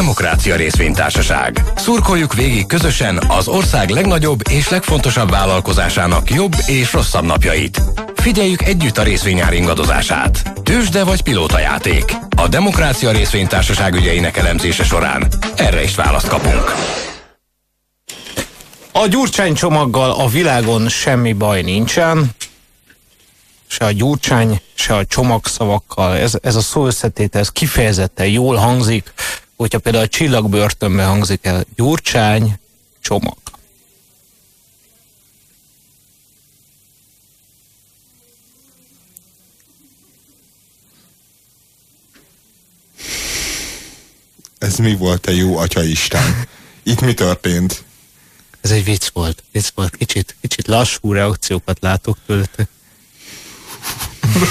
Demokrácia Részvénytársaság. Szurkoljuk végig közösen az ország legnagyobb és legfontosabb vállalkozásának jobb és rosszabb napjait. Figyeljük együtt a részvényár ingadozását. Tősde vagy játék. A Demokrácia Részvénytársaság ügyeinek elemzése során erre is választ kapunk. A Gyurcsány csomaggal a világon semmi baj nincsen. Se a Gyurcsány, se a csomagszavakkal. Ez, ez a szó összetétel, ez kifejezetten jól hangzik, hogyha például a csillagbörtönbe hangzik el Gyurcsány csomag. Ez mi volt, te jó atyaisten? Itt mi történt? Ez egy vicc volt. Vicc volt. Kicsit, kicsit lassú reakciókat látok tőletek.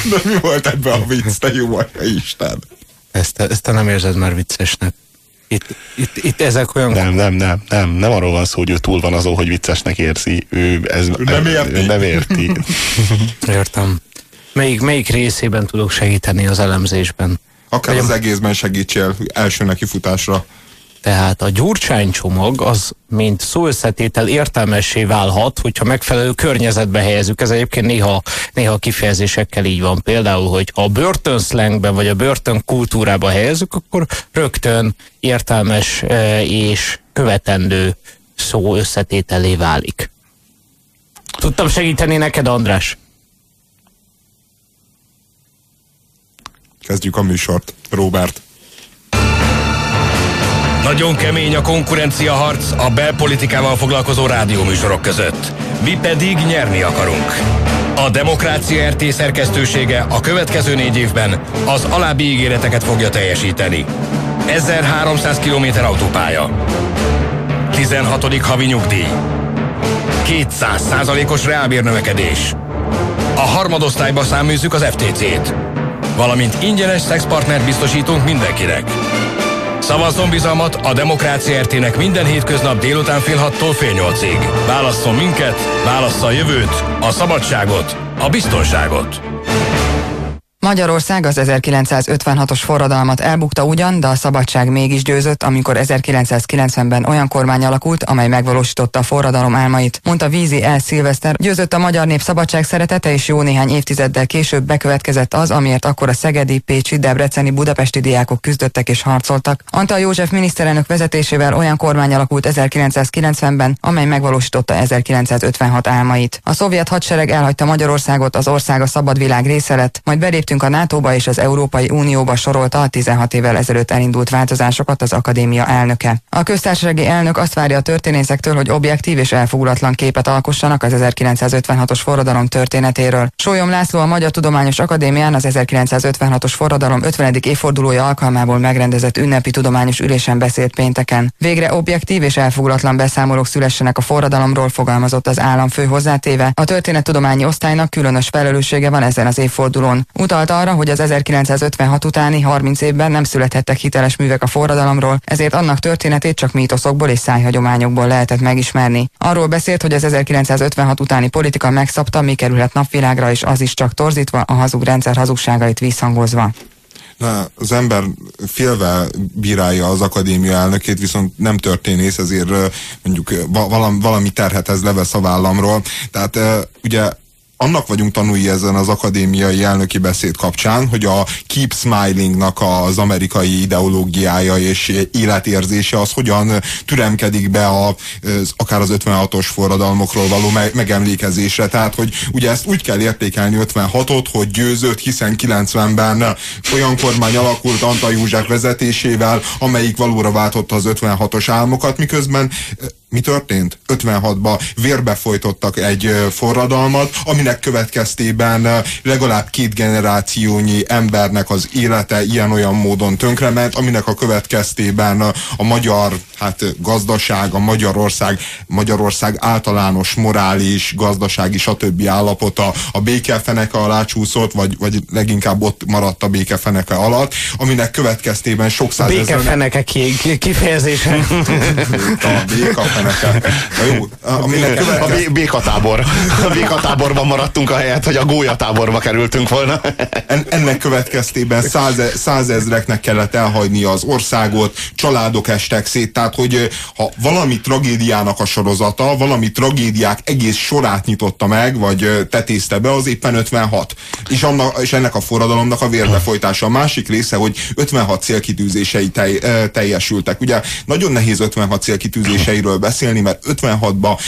De mi volt ebben a vicc, te jó Isten? Ezt, ezt te nem érzed már viccesnek. Itt, itt, itt ezek olyan... Nem, nem, nem, nem, nem arról van szó, hogy ő túl van azon, hogy viccesnek érzi. Ő, ez, ő nem érti. Nem érti. Értem. Melyik, melyik részében tudok segíteni az elemzésben? Akár Vagy az egészben segítsél első nekifutásra. Tehát a gyurcsány csomag az, mint szóösszetétel értelmessé válhat, hogyha megfelelő környezetbe helyezzük. Ez egyébként néha, néha kifejezésekkel így van. Például, hogy ha a börtönszlengben vagy a börtön kultúrába helyezzük, akkor rögtön értelmes e, és követendő szó összetételé válik. Tudtam segíteni neked, András? Kezdjük a műsort. Robert. Nagyon kemény a konkurencia harc a belpolitikával foglalkozó rádióműsorok között. Mi pedig nyerni akarunk. A Demokrácia RT szerkesztősége a következő négy évben az alábbi ígéreteket fogja teljesíteni. 1300 km autópálya. 16. havi nyugdíj. 200 százalékos reálbérnövekedés. A harmadosztályba száműzzük az FTC-t. Valamint ingyenes szexpartnert biztosítunk mindenkinek. Szavazzon bizalmat a Demokrácia RT-nek minden hétköznap délután fél hattól fél nyolcig. Válasszon minket, válassza a jövőt, a szabadságot, a biztonságot. Magyarország az 1956-os forradalmat elbukta ugyan, de a szabadság mégis győzött, amikor 1990-ben olyan kormány alakult, amely megvalósította a forradalom álmait. Mondta Vízi El Szilveszter, győzött a magyar nép szabadság szeretete, és jó néhány évtizeddel később bekövetkezett az, amiért akkor a szegedi, pécsi, debreceni, budapesti diákok küzdöttek és harcoltak. Antal József miniszterelnök vezetésével olyan kormány alakult 1990-ben, amely megvalósította 1956 álmait. A szovjet hadsereg elhagyta Magyarországot, az ország a szabad világ része lett, majd beléptünk a NATO-ba és az Európai Unióba sorolta a 16 évvel ezelőtt elindult változásokat az akadémia elnöke. A köztársasági elnök azt várja a történészektől, hogy objektív és elfogulatlan képet alkossanak az 1956-os forradalom történetéről. Sólyom László a Magyar Tudományos Akadémián az 1956-os forradalom 50. évfordulója alkalmából megrendezett ünnepi tudományos ülésen beszélt pénteken. Végre objektív és elfogulatlan beszámolók szülessenek a forradalomról, fogalmazott az államfő hozzátéve. A történettudományi osztálynak különös felelőssége van ezen az évfordulón. Utal utalt arra, hogy az 1956 utáni 30 évben nem születhettek hiteles művek a forradalomról, ezért annak történetét csak mítoszokból és szájhagyományokból lehetett megismerni. Arról beszélt, hogy az 1956 utáni politika megszabta, mi kerülhet napvilágra, és az is csak torzítva, a hazug rendszer hazugságait visszhangozva. Na, az ember félve bírálja az akadémia elnökét, viszont nem történész, ezért mondjuk valami, valami terhet ez levesz a vállamról. Tehát ugye annak vagyunk tanúi ezen az akadémiai elnöki beszéd kapcsán, hogy a Keep Smilingnak az amerikai ideológiája és életérzése az hogyan türemkedik be a, akár az 56-os forradalmokról való me megemlékezésre. Tehát, hogy ugye ezt úgy kell értékelni 56-ot, hogy győzött, hiszen 90-ben olyan kormány alakult Antal József vezetésével, amelyik valóra váltotta az 56-os álmokat, miközben mi történt? 56-ban vérbe folytottak egy forradalmat, aminek következtében legalább két generációnyi embernek az élete ilyen-olyan módon tönkrement, aminek a következtében a magyar hát, gazdaság, a Magyarország, Magyarország általános morális, gazdasági, stb. állapota a békefeneke alá csúszott, vagy, vagy leginkább ott maradt a békefeneke alatt, aminek következtében sok százezer... Békefeneke kifejezése. a békefeneke értenek el. Na jó, aminek a békatábor. A békatáborban maradtunk a helyet, hogy a gólyatáborba kerültünk volna. En, ennek következtében száze, százezreknek kellett elhagyni az országot, családok estek szét, tehát hogy ha valami tragédiának a sorozata, valami tragédiák egész sorát nyitotta meg, vagy tetézte be, az éppen 56. És, annak, és ennek a forradalomnak a vérbefolytása. A másik része, hogy 56 célkitűzései tej, teljesültek. Ugye nagyon nehéz 56 célkitűzéseiről beszélni, mert 56-ban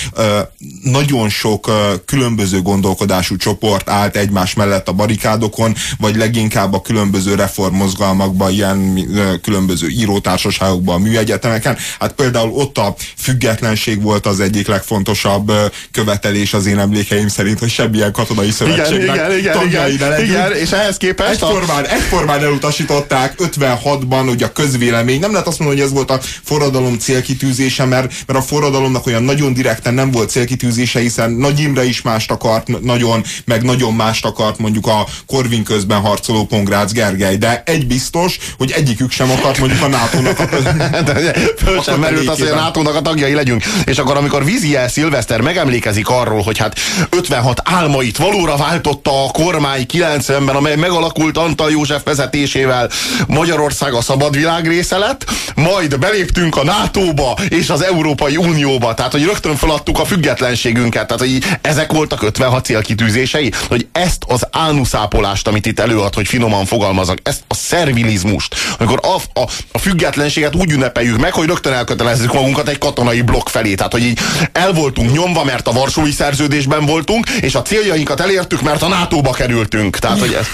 nagyon sok különböző gondolkodású csoport állt egymás mellett a barikádokon, vagy leginkább a különböző reformmozgalmakban, ilyen különböző írótársaságokban, műegyetemeken. Hát például ott a függetlenség volt az egyik legfontosabb követelés az én emlékeim szerint, hogy semmilyen katonai szövetségnek igen, igen, igen, igen, igen, és ehhez képest egyformán, a... egyformán elutasították 56-ban, ugye a közvélemény, nem lehet azt mondani, hogy ez volt a forradalom célkitűzése, mert, mert a forradalomnak olyan nagyon direkten nem volt célkitűzése, hiszen Nagy Imre is mást akart, nagyon, meg nagyon mást akart mondjuk a Korvin közben harcoló Pongrácz Gergely, de egy biztos, hogy egyikük sem akart mondjuk a NATO-nak a Föl sem merült az, hogy a NATO-nak a tagjai legyünk. És akkor, amikor Viziel Szilveszter megemlékezik arról, hogy hát 56 álmait valóra váltotta a kormány 90-ben, amely megalakult Antal József vezetésével Magyarország a szabad világ része lett, majd beléptünk a NATO-ba és az Európai Unióba, tehát hogy rögtön feladtuk a függetlenségünket, tehát hogy ezek voltak 56 célkitűzései, hogy ezt az ánuszápolást, amit itt előad, hogy finoman fogalmazok, ezt a szervilizmust, amikor a, a, a függetlenséget úgy ünnepeljük meg, hogy rögtön elkötelezzük magunkat egy katonai blokk felé, tehát hogy így el voltunk nyomva, mert a Varsói szerződésben voltunk, és a céljainkat elértük, mert a NATO-ba kerültünk. Tehát, hogy ez...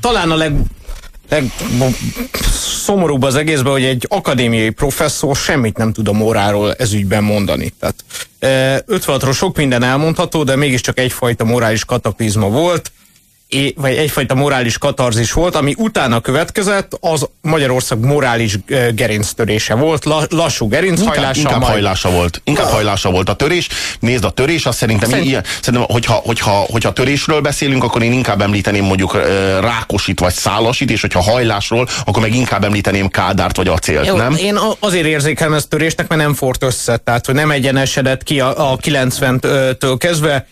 Talán a leg szomorúbb az egészben, hogy egy akadémiai professzor semmit nem tud a moráról ezügyben mondani. Tehát 56-ról sok minden elmondható, de mégiscsak egyfajta morális kataklizma volt, vagy egyfajta morális katarzis volt, ami utána következett, az Magyarország morális gerinctörése volt, lassú gerinchajlása. Inkább, inkább hajlása volt. Inkább ja. hajlása volt a törés. Nézd, a törés, azt szerintem, Szerint... ilyen, szerintem hogyha, hogyha, hogyha törésről beszélünk, akkor én inkább említeném mondjuk Rákosit vagy Szálasit, és hogyha hajlásról, akkor meg inkább említeném Kádárt vagy Acélt, Jó, nem? Én azért érzékelem ezt törésnek, mert nem fort össze, tehát hogy nem egyenesedett ki a, a 90-től kezdve.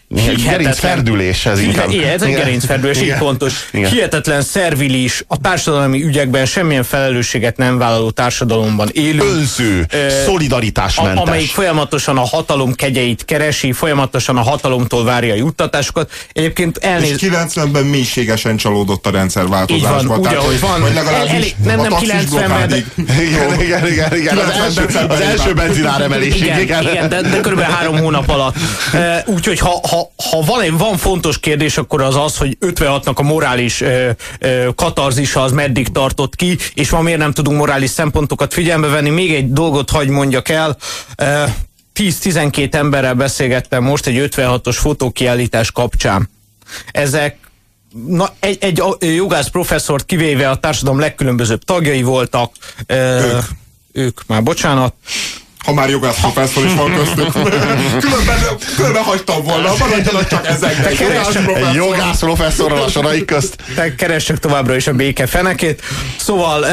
Gerincferdülés ez inkább. Igen, ez egy gerincferdülés és így pontos. Igen. Hihetetlen szervilis, a társadalmi ügyekben semmilyen felelősséget nem vállaló társadalomban élő. Önző, uh, szolidaritásmentes. A, amelyik folyamatosan a hatalom kegyeit keresi, folyamatosan a hatalomtól várja a juttatásokat. Egyébként elnéz... És 90-ben mélységesen csalódott a rendszerváltozásba. Így van, úgy, ahogy van. Vagy legalábbis el, el, nem, nem 90-ben. De... Igen, igen, igen, igen. Az első, az első benzinár emelésig. Igen, igen. igen de, de kb. három hónap alatt. Úgyhogy ha, ha, ha van, van fontos kérdés, akkor az az, hogy 56-nak a morális ö, ö, katarzisa az meddig tartott ki, és ma miért nem tudunk morális szempontokat figyelembe venni. Még egy dolgot hagy mondjak el. 10-12 emberrel beszélgettem most egy 56-os fotókiállítás kapcsán. Ezek na, egy, egy jogász professzort kivéve a társadalom legkülönbözőbb tagjai voltak. Ők. Ők, már bocsánat ha már jogász professzor is van köztük. Különben, különben hagytam volna, maradjanak csak ezek. Egy jogász professzorral a soraik közt. Te keressek továbbra is a béke fenekét. Szóval,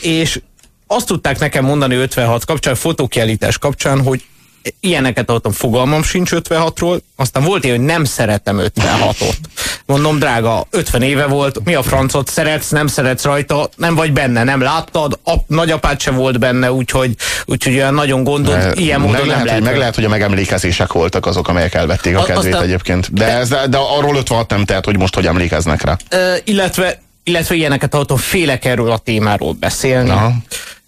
és azt tudták nekem mondani 56 kapcsán, fotókiállítás kapcsán, hogy ilyeneket adtam, fogalmam sincs 56-ról, aztán volt ilyen, hogy nem szeretem 56-ot. Mondom, drága, 50 éve volt, mi a francot szeretsz, nem szeretsz rajta, nem vagy benne, nem láttad, a nagyapád se volt benne, úgyhogy, úgyhogy olyan nagyon gondol, ne, ilyen módon meg nem lehet, lehet. Meg lehet, hogy a megemlékezések voltak azok, amelyek elvették a, a kedvét aztán, egyébként. De, ez, de, de arról 56 nem tehet, hogy most hogy emlékeznek rá. Ö, illetve illetve ilyeneket hallottam, félek erről a témáról beszélni. Aha.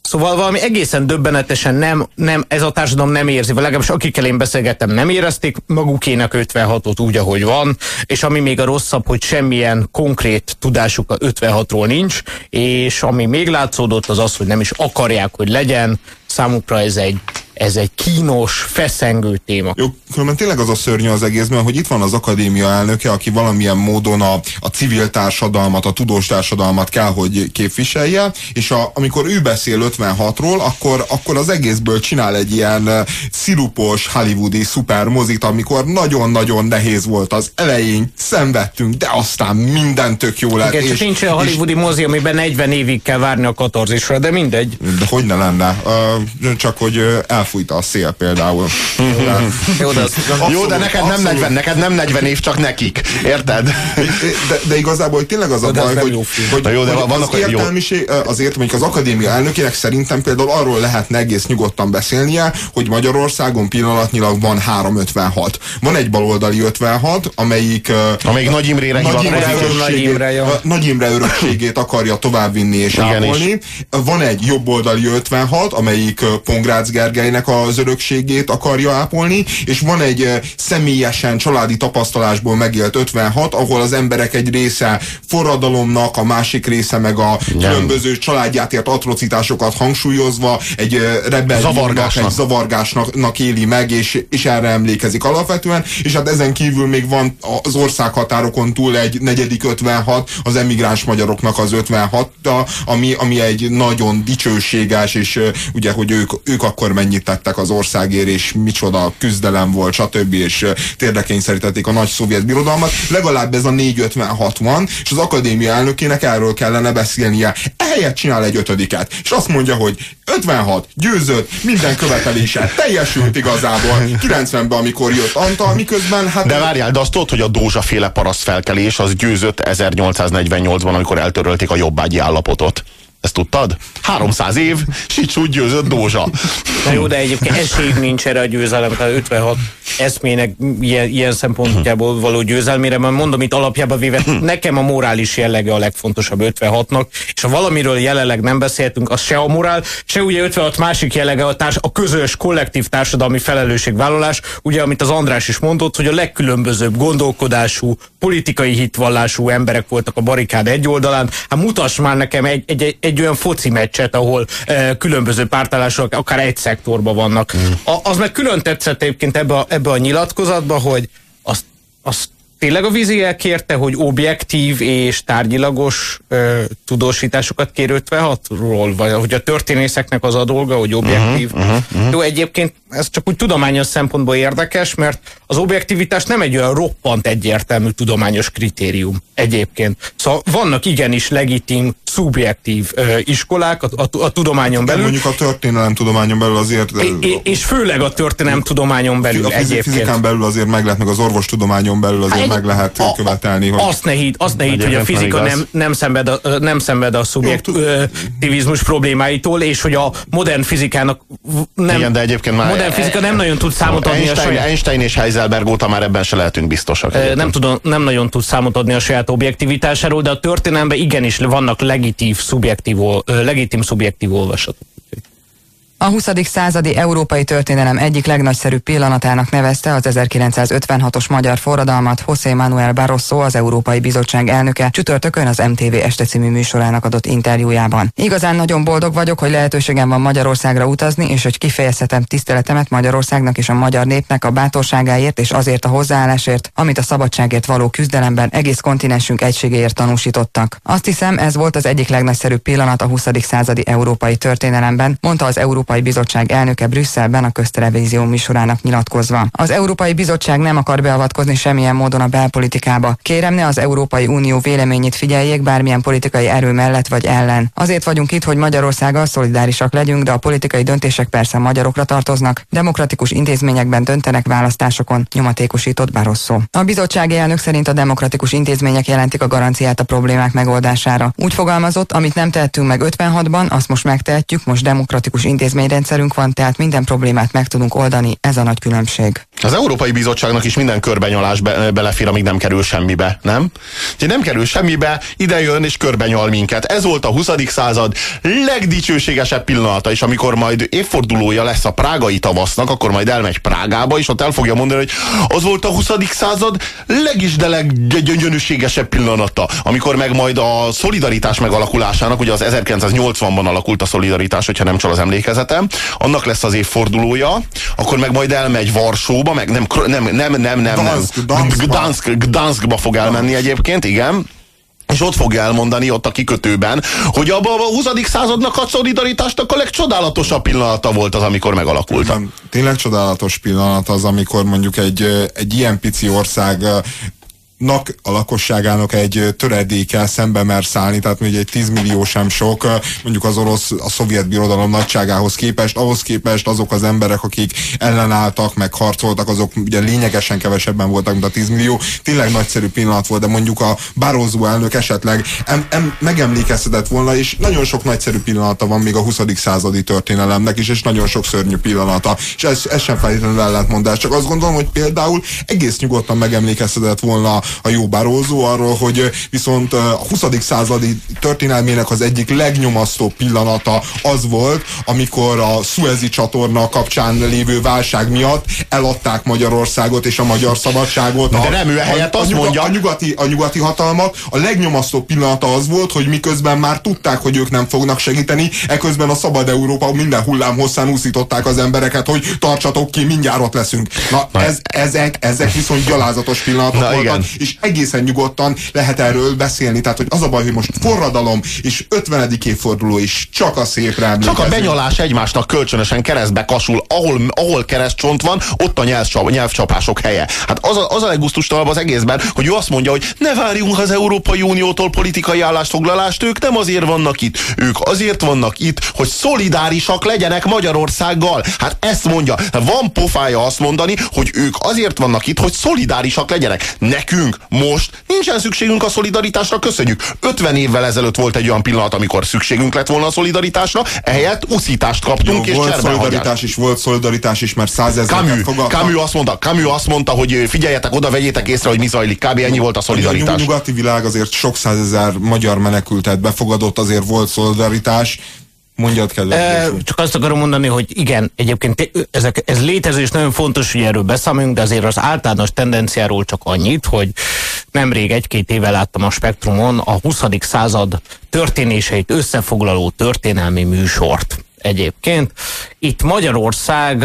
Szóval valami egészen döbbenetesen nem, nem, ez a társadalom nem érzi, vagy legalábbis akikkel én beszélgettem, nem érezték magukének 56-ot úgy, ahogy van, és ami még a rosszabb, hogy semmilyen konkrét tudásuk a 56-ról nincs, és ami még látszódott az az, hogy nem is akarják, hogy legyen, számukra ez egy ez egy kínos, feszengő téma. Jó, különben tényleg az a szörnyű az egészben, hogy itt van az akadémia elnöke, aki valamilyen módon a, a civil társadalmat, a tudós társadalmat kell, hogy képviselje, és a, amikor ő beszél 56-ról, akkor, akkor az egészből csinál egy ilyen szirupos, hollywoodi szupermozit, amikor nagyon-nagyon nehéz volt az elején, szenvedtünk, de aztán minden tök jó lett. Igen, és, nincs a hollywoodi és, mozi, amiben 40 évig kell várni a katorzisra, de mindegy. De hogy ne lenne? Uh, csak hogy uh, elfújta a szél például. Jó, de, az, Jó, de neked nem, 40, neked nem 40 év, csak nekik. Érted? De, de igazából hogy tényleg az a baj, hogy, hogy, jó, de hogy vannak az értelmiség, azért mondjuk az akadémia elnökének szerintem például arról lehetne egész nyugodtan beszélnie, hogy Magyarországon pillanatnyilag van 356. Van egy baloldali 56, amelyik amelyik Nagy Imrére Nagy Imre, örökségét, Nagy Imre örökségét akarja továbbvinni és ápolni. Van egy jobboldali 56, amelyik Pongrácz Gergelynek az örökségét akarja ápolni, és van egy személyesen családi tapasztalásból megélt 56, ahol az emberek egy része forradalomnak, a másik része meg a különböző családját ért atrocitásokat hangsúlyozva egy rebelliónak, egy zavargásnak. éli meg, és, és erre emlékezik alapvetően, és hát ezen kívül még van az országhatárokon túl egy negyedik 56, az emigráns magyaroknak az 56 ami, ami egy nagyon dicsőséges, és ugye, hogy ők, ők akkor mennyit tettek az országért, és micsoda küzdelem volt, stb. és térdekényszerítették a nagy szovjet birodalmat. Legalább ez a 456 van, és az akadémia elnökének erről kellene beszélnie. Ehelyett csinál egy ötödiket, és azt mondja, hogy 56, győzött, minden követelése teljesült igazából. 90-ben, amikor jött Antal, miközben hát... De várjál, de azt tudod, hogy a Dózsa féle parasztfelkelés az győzött 1848-ban, amikor eltörölték a jobbágyi állapotot. Ezt tudtad? 300 év, és úgy győzött Dózsa. Na jó, de egyébként esély nincs erre a győzelem, tehát 56 eszmének ilyen, ilyen szempontjából való győzelmére, mert mondom itt alapjában véve, nekem a morális jellege a legfontosabb 56-nak, és ha valamiről jelenleg nem beszéltünk, az se a morál, se ugye 56 másik jellege a, társ, a közös, kollektív társadalmi felelősségvállalás, ugye amit az András is mondott, hogy a legkülönbözőbb gondolkodású, politikai hitvallású emberek voltak a barikád egy oldalán, hát mutass már nekem egy, egy, egy olyan foci meccset, ahol e, különböző pártállások akár egy szektorban vannak. Mm. A, az meg külön tetszett egyébként ebbe a, ebbe a nyilatkozatba, hogy azt, azt tényleg a vízi elkérte, hogy objektív és tárgyilagos ö, tudósításokat kér 56-ról, vagy hogy a történészeknek az a dolga, hogy objektív. Uh-huh, uh-huh, uh-huh. Jó, egyébként ez csak úgy tudományos szempontból érdekes, mert az objektivitás nem egy olyan roppant egyértelmű tudományos kritérium egyébként. Szóval vannak igenis legitim, szubjektív ö, iskolák a, a, a tudományon belül. mondjuk a történelem tudományon belül azért... É, és főleg a történelem tudományon belül a egyébként. Fizikán belül azért meg lehet, meg az orvostudományon belül azért hát, meg lehet a, követelni. Hogy azt ne hidd, azt ne hidd hogy a fizika nem, nem, szenved a, nem szenved a szubjektivizmus problémáitól, és hogy a modern fizikának nem... Igen, de egyébként már modern fizika nem nagyon tud számot adni Einstein, a saját... Einstein és Heisenberg óta már ebben se lehetünk biztosak. Nem, tudom, nem nagyon tud számot adni a saját objektivitásáról, de a történelemben igenis vannak legitív, szubjektív, legitim szubjektív olvasatok. A 20. századi európai történelem egyik legnagyszerűbb pillanatának nevezte az 1956-os magyar forradalmat José Manuel Barroso, az Európai Bizottság elnöke, csütörtökön az MTV Este című műsorának adott interjújában. Igazán nagyon boldog vagyok, hogy lehetőségem van Magyarországra utazni, és hogy kifejezhetem tiszteletemet Magyarországnak és a magyar népnek a bátorságáért és azért a hozzáállásért, amit a szabadságért való küzdelemben egész kontinensünk egységéért tanúsítottak. Azt hiszem, ez volt az egyik legnagyszerűbb pillanat a 20. századi európai történelemben, mondta az Európai Európai Bizottság elnöke Brüsszelben a köztelevízió műsorának nyilatkozva. Az Európai Bizottság nem akar beavatkozni semmilyen módon a belpolitikába. Kérem ne az Európai Unió véleményét figyeljék bármilyen politikai erő mellett vagy ellen. Azért vagyunk itt, hogy Magyarországgal szolidárisak legyünk, de a politikai döntések persze magyarokra tartoznak. Demokratikus intézményekben döntenek választásokon, nyomatékosított Barroso. A bizottsági elnök szerint a demokratikus intézmények jelentik a garanciát a problémák megoldására. Úgy fogalmazott, amit nem tehettünk meg 56-ban, azt most megtehetjük, most demokratikus intézmények intézményrendszerünk van, tehát minden problémát meg tudunk oldani, ez a nagy különbség. Az Európai Bizottságnak is minden körbenyalás be, belefér, amíg nem kerül semmibe, nem? Úgyhogy nem kerül semmibe, ide jön és körbenyal minket. Ez volt a 20. század legdicsőségesebb pillanata, és amikor majd évfordulója lesz a prágai tavasznak, akkor majd elmegy Prágába, és ott el fogja mondani, hogy az volt a 20. század legis, de leggyönyörűségesebb pillanata, amikor meg majd a szolidaritás megalakulásának, ugye az 1980-ban alakult a szolidaritás, hogyha nem csal az emlékezet, történetem, annak lesz az évfordulója, akkor meg majd elmegy Varsóba, meg nem, nem, nem, nem, nem, Gdansk, nem. Gdansk, Gdanskba fog elmenni egyébként, igen, és ott fogja elmondani ott a kikötőben, hogy abban a 20. századnak a szolidaritásnak a legcsodálatosabb pillanata volt az, amikor megalakult. Tényleg csodálatos pillanat az, amikor mondjuk egy, egy ilyen pici ország nak a lakosságának egy töredéke szembe mer szállni, tehát még egy 10 millió sem sok, mondjuk az orosz, a szovjet birodalom nagyságához képest, ahhoz képest azok az emberek, akik ellenálltak, meg harcoltak, azok ugye lényegesen kevesebben voltak, mint a 10 millió. Tényleg nagyszerű pillanat volt, de mondjuk a Barroso elnök esetleg em, em, megemlékeztetett volna, és nagyon sok nagyszerű pillanata van még a 20. századi történelemnek is, és nagyon sok szörnyű pillanata, és ez, ez sem feltétlenül ellentmondás. Csak azt gondolom, hogy például egész nyugodtan megemlékeztetett volna a jó Barózó arról, hogy viszont a 20. századi történelmének az egyik legnyomasztóbb pillanata az volt, amikor a Suezi csatorna kapcsán lévő válság miatt eladták Magyarországot és a magyar szabadságot. De a, nem ő helyett a, azt a, mondja. A nyugati, a nyugati hatalmak. A legnyomasztóbb pillanata az volt, hogy miközben már tudták, hogy ők nem fognak segíteni, eközben a szabad Európa minden hullám hosszán úszították az embereket, hogy tartsatok ki, mindjárt ott leszünk. Na, Na. Ez, ezek, ezek viszont gyalázatos pillanatok Na, voltak, igen. És egészen nyugodtan lehet erről beszélni. Tehát, hogy az a baj, hogy most forradalom és 50. évforduló is csak a szépre emlékezni. Csak a benyalás egymásnak kölcsönösen keresztbe kasul. Ahol, ahol keresztcsont van, ott a nyelvcsap, nyelvcsapások helye. Hát az a, az a leggusztustalabb az egészben, hogy ő azt mondja, hogy ne várjunk az Európai Uniótól politikai állásfoglalást, ők nem azért vannak itt. Ők azért vannak itt, hogy szolidárisak legyenek Magyarországgal. Hát ezt mondja. Van pofája azt mondani, hogy ők azért vannak itt, hogy szolidárisak legyenek. Nekünk most nincsen szükségünk a szolidaritásra, köszönjük. 50 évvel ezelőtt volt egy olyan pillanat, amikor szükségünk lett volna a szolidaritásra, ehelyett uszítást kaptunk, Jó, és volt szolidaritás is, volt szolidaritás is, mert százezreket fogadtak. Camus azt mondta, Camus azt mondta, hogy figyeljetek oda, vegyétek észre, hogy mi zajlik. Kb. ennyi volt a szolidaritás. A nyugati világ azért sok százezer magyar menekültet befogadott, azért volt szolidaritás, Mondjad, kedves. Csak azt akarom mondani, hogy igen, egyébként ezek, ez létező, és nagyon fontos, hogy erről beszámoljunk, de azért az általános tendenciáról csak annyit, hogy nemrég egy-két éve láttam a Spektrumon a 20. század történéseit összefoglaló történelmi műsort egyébként. Itt Magyarország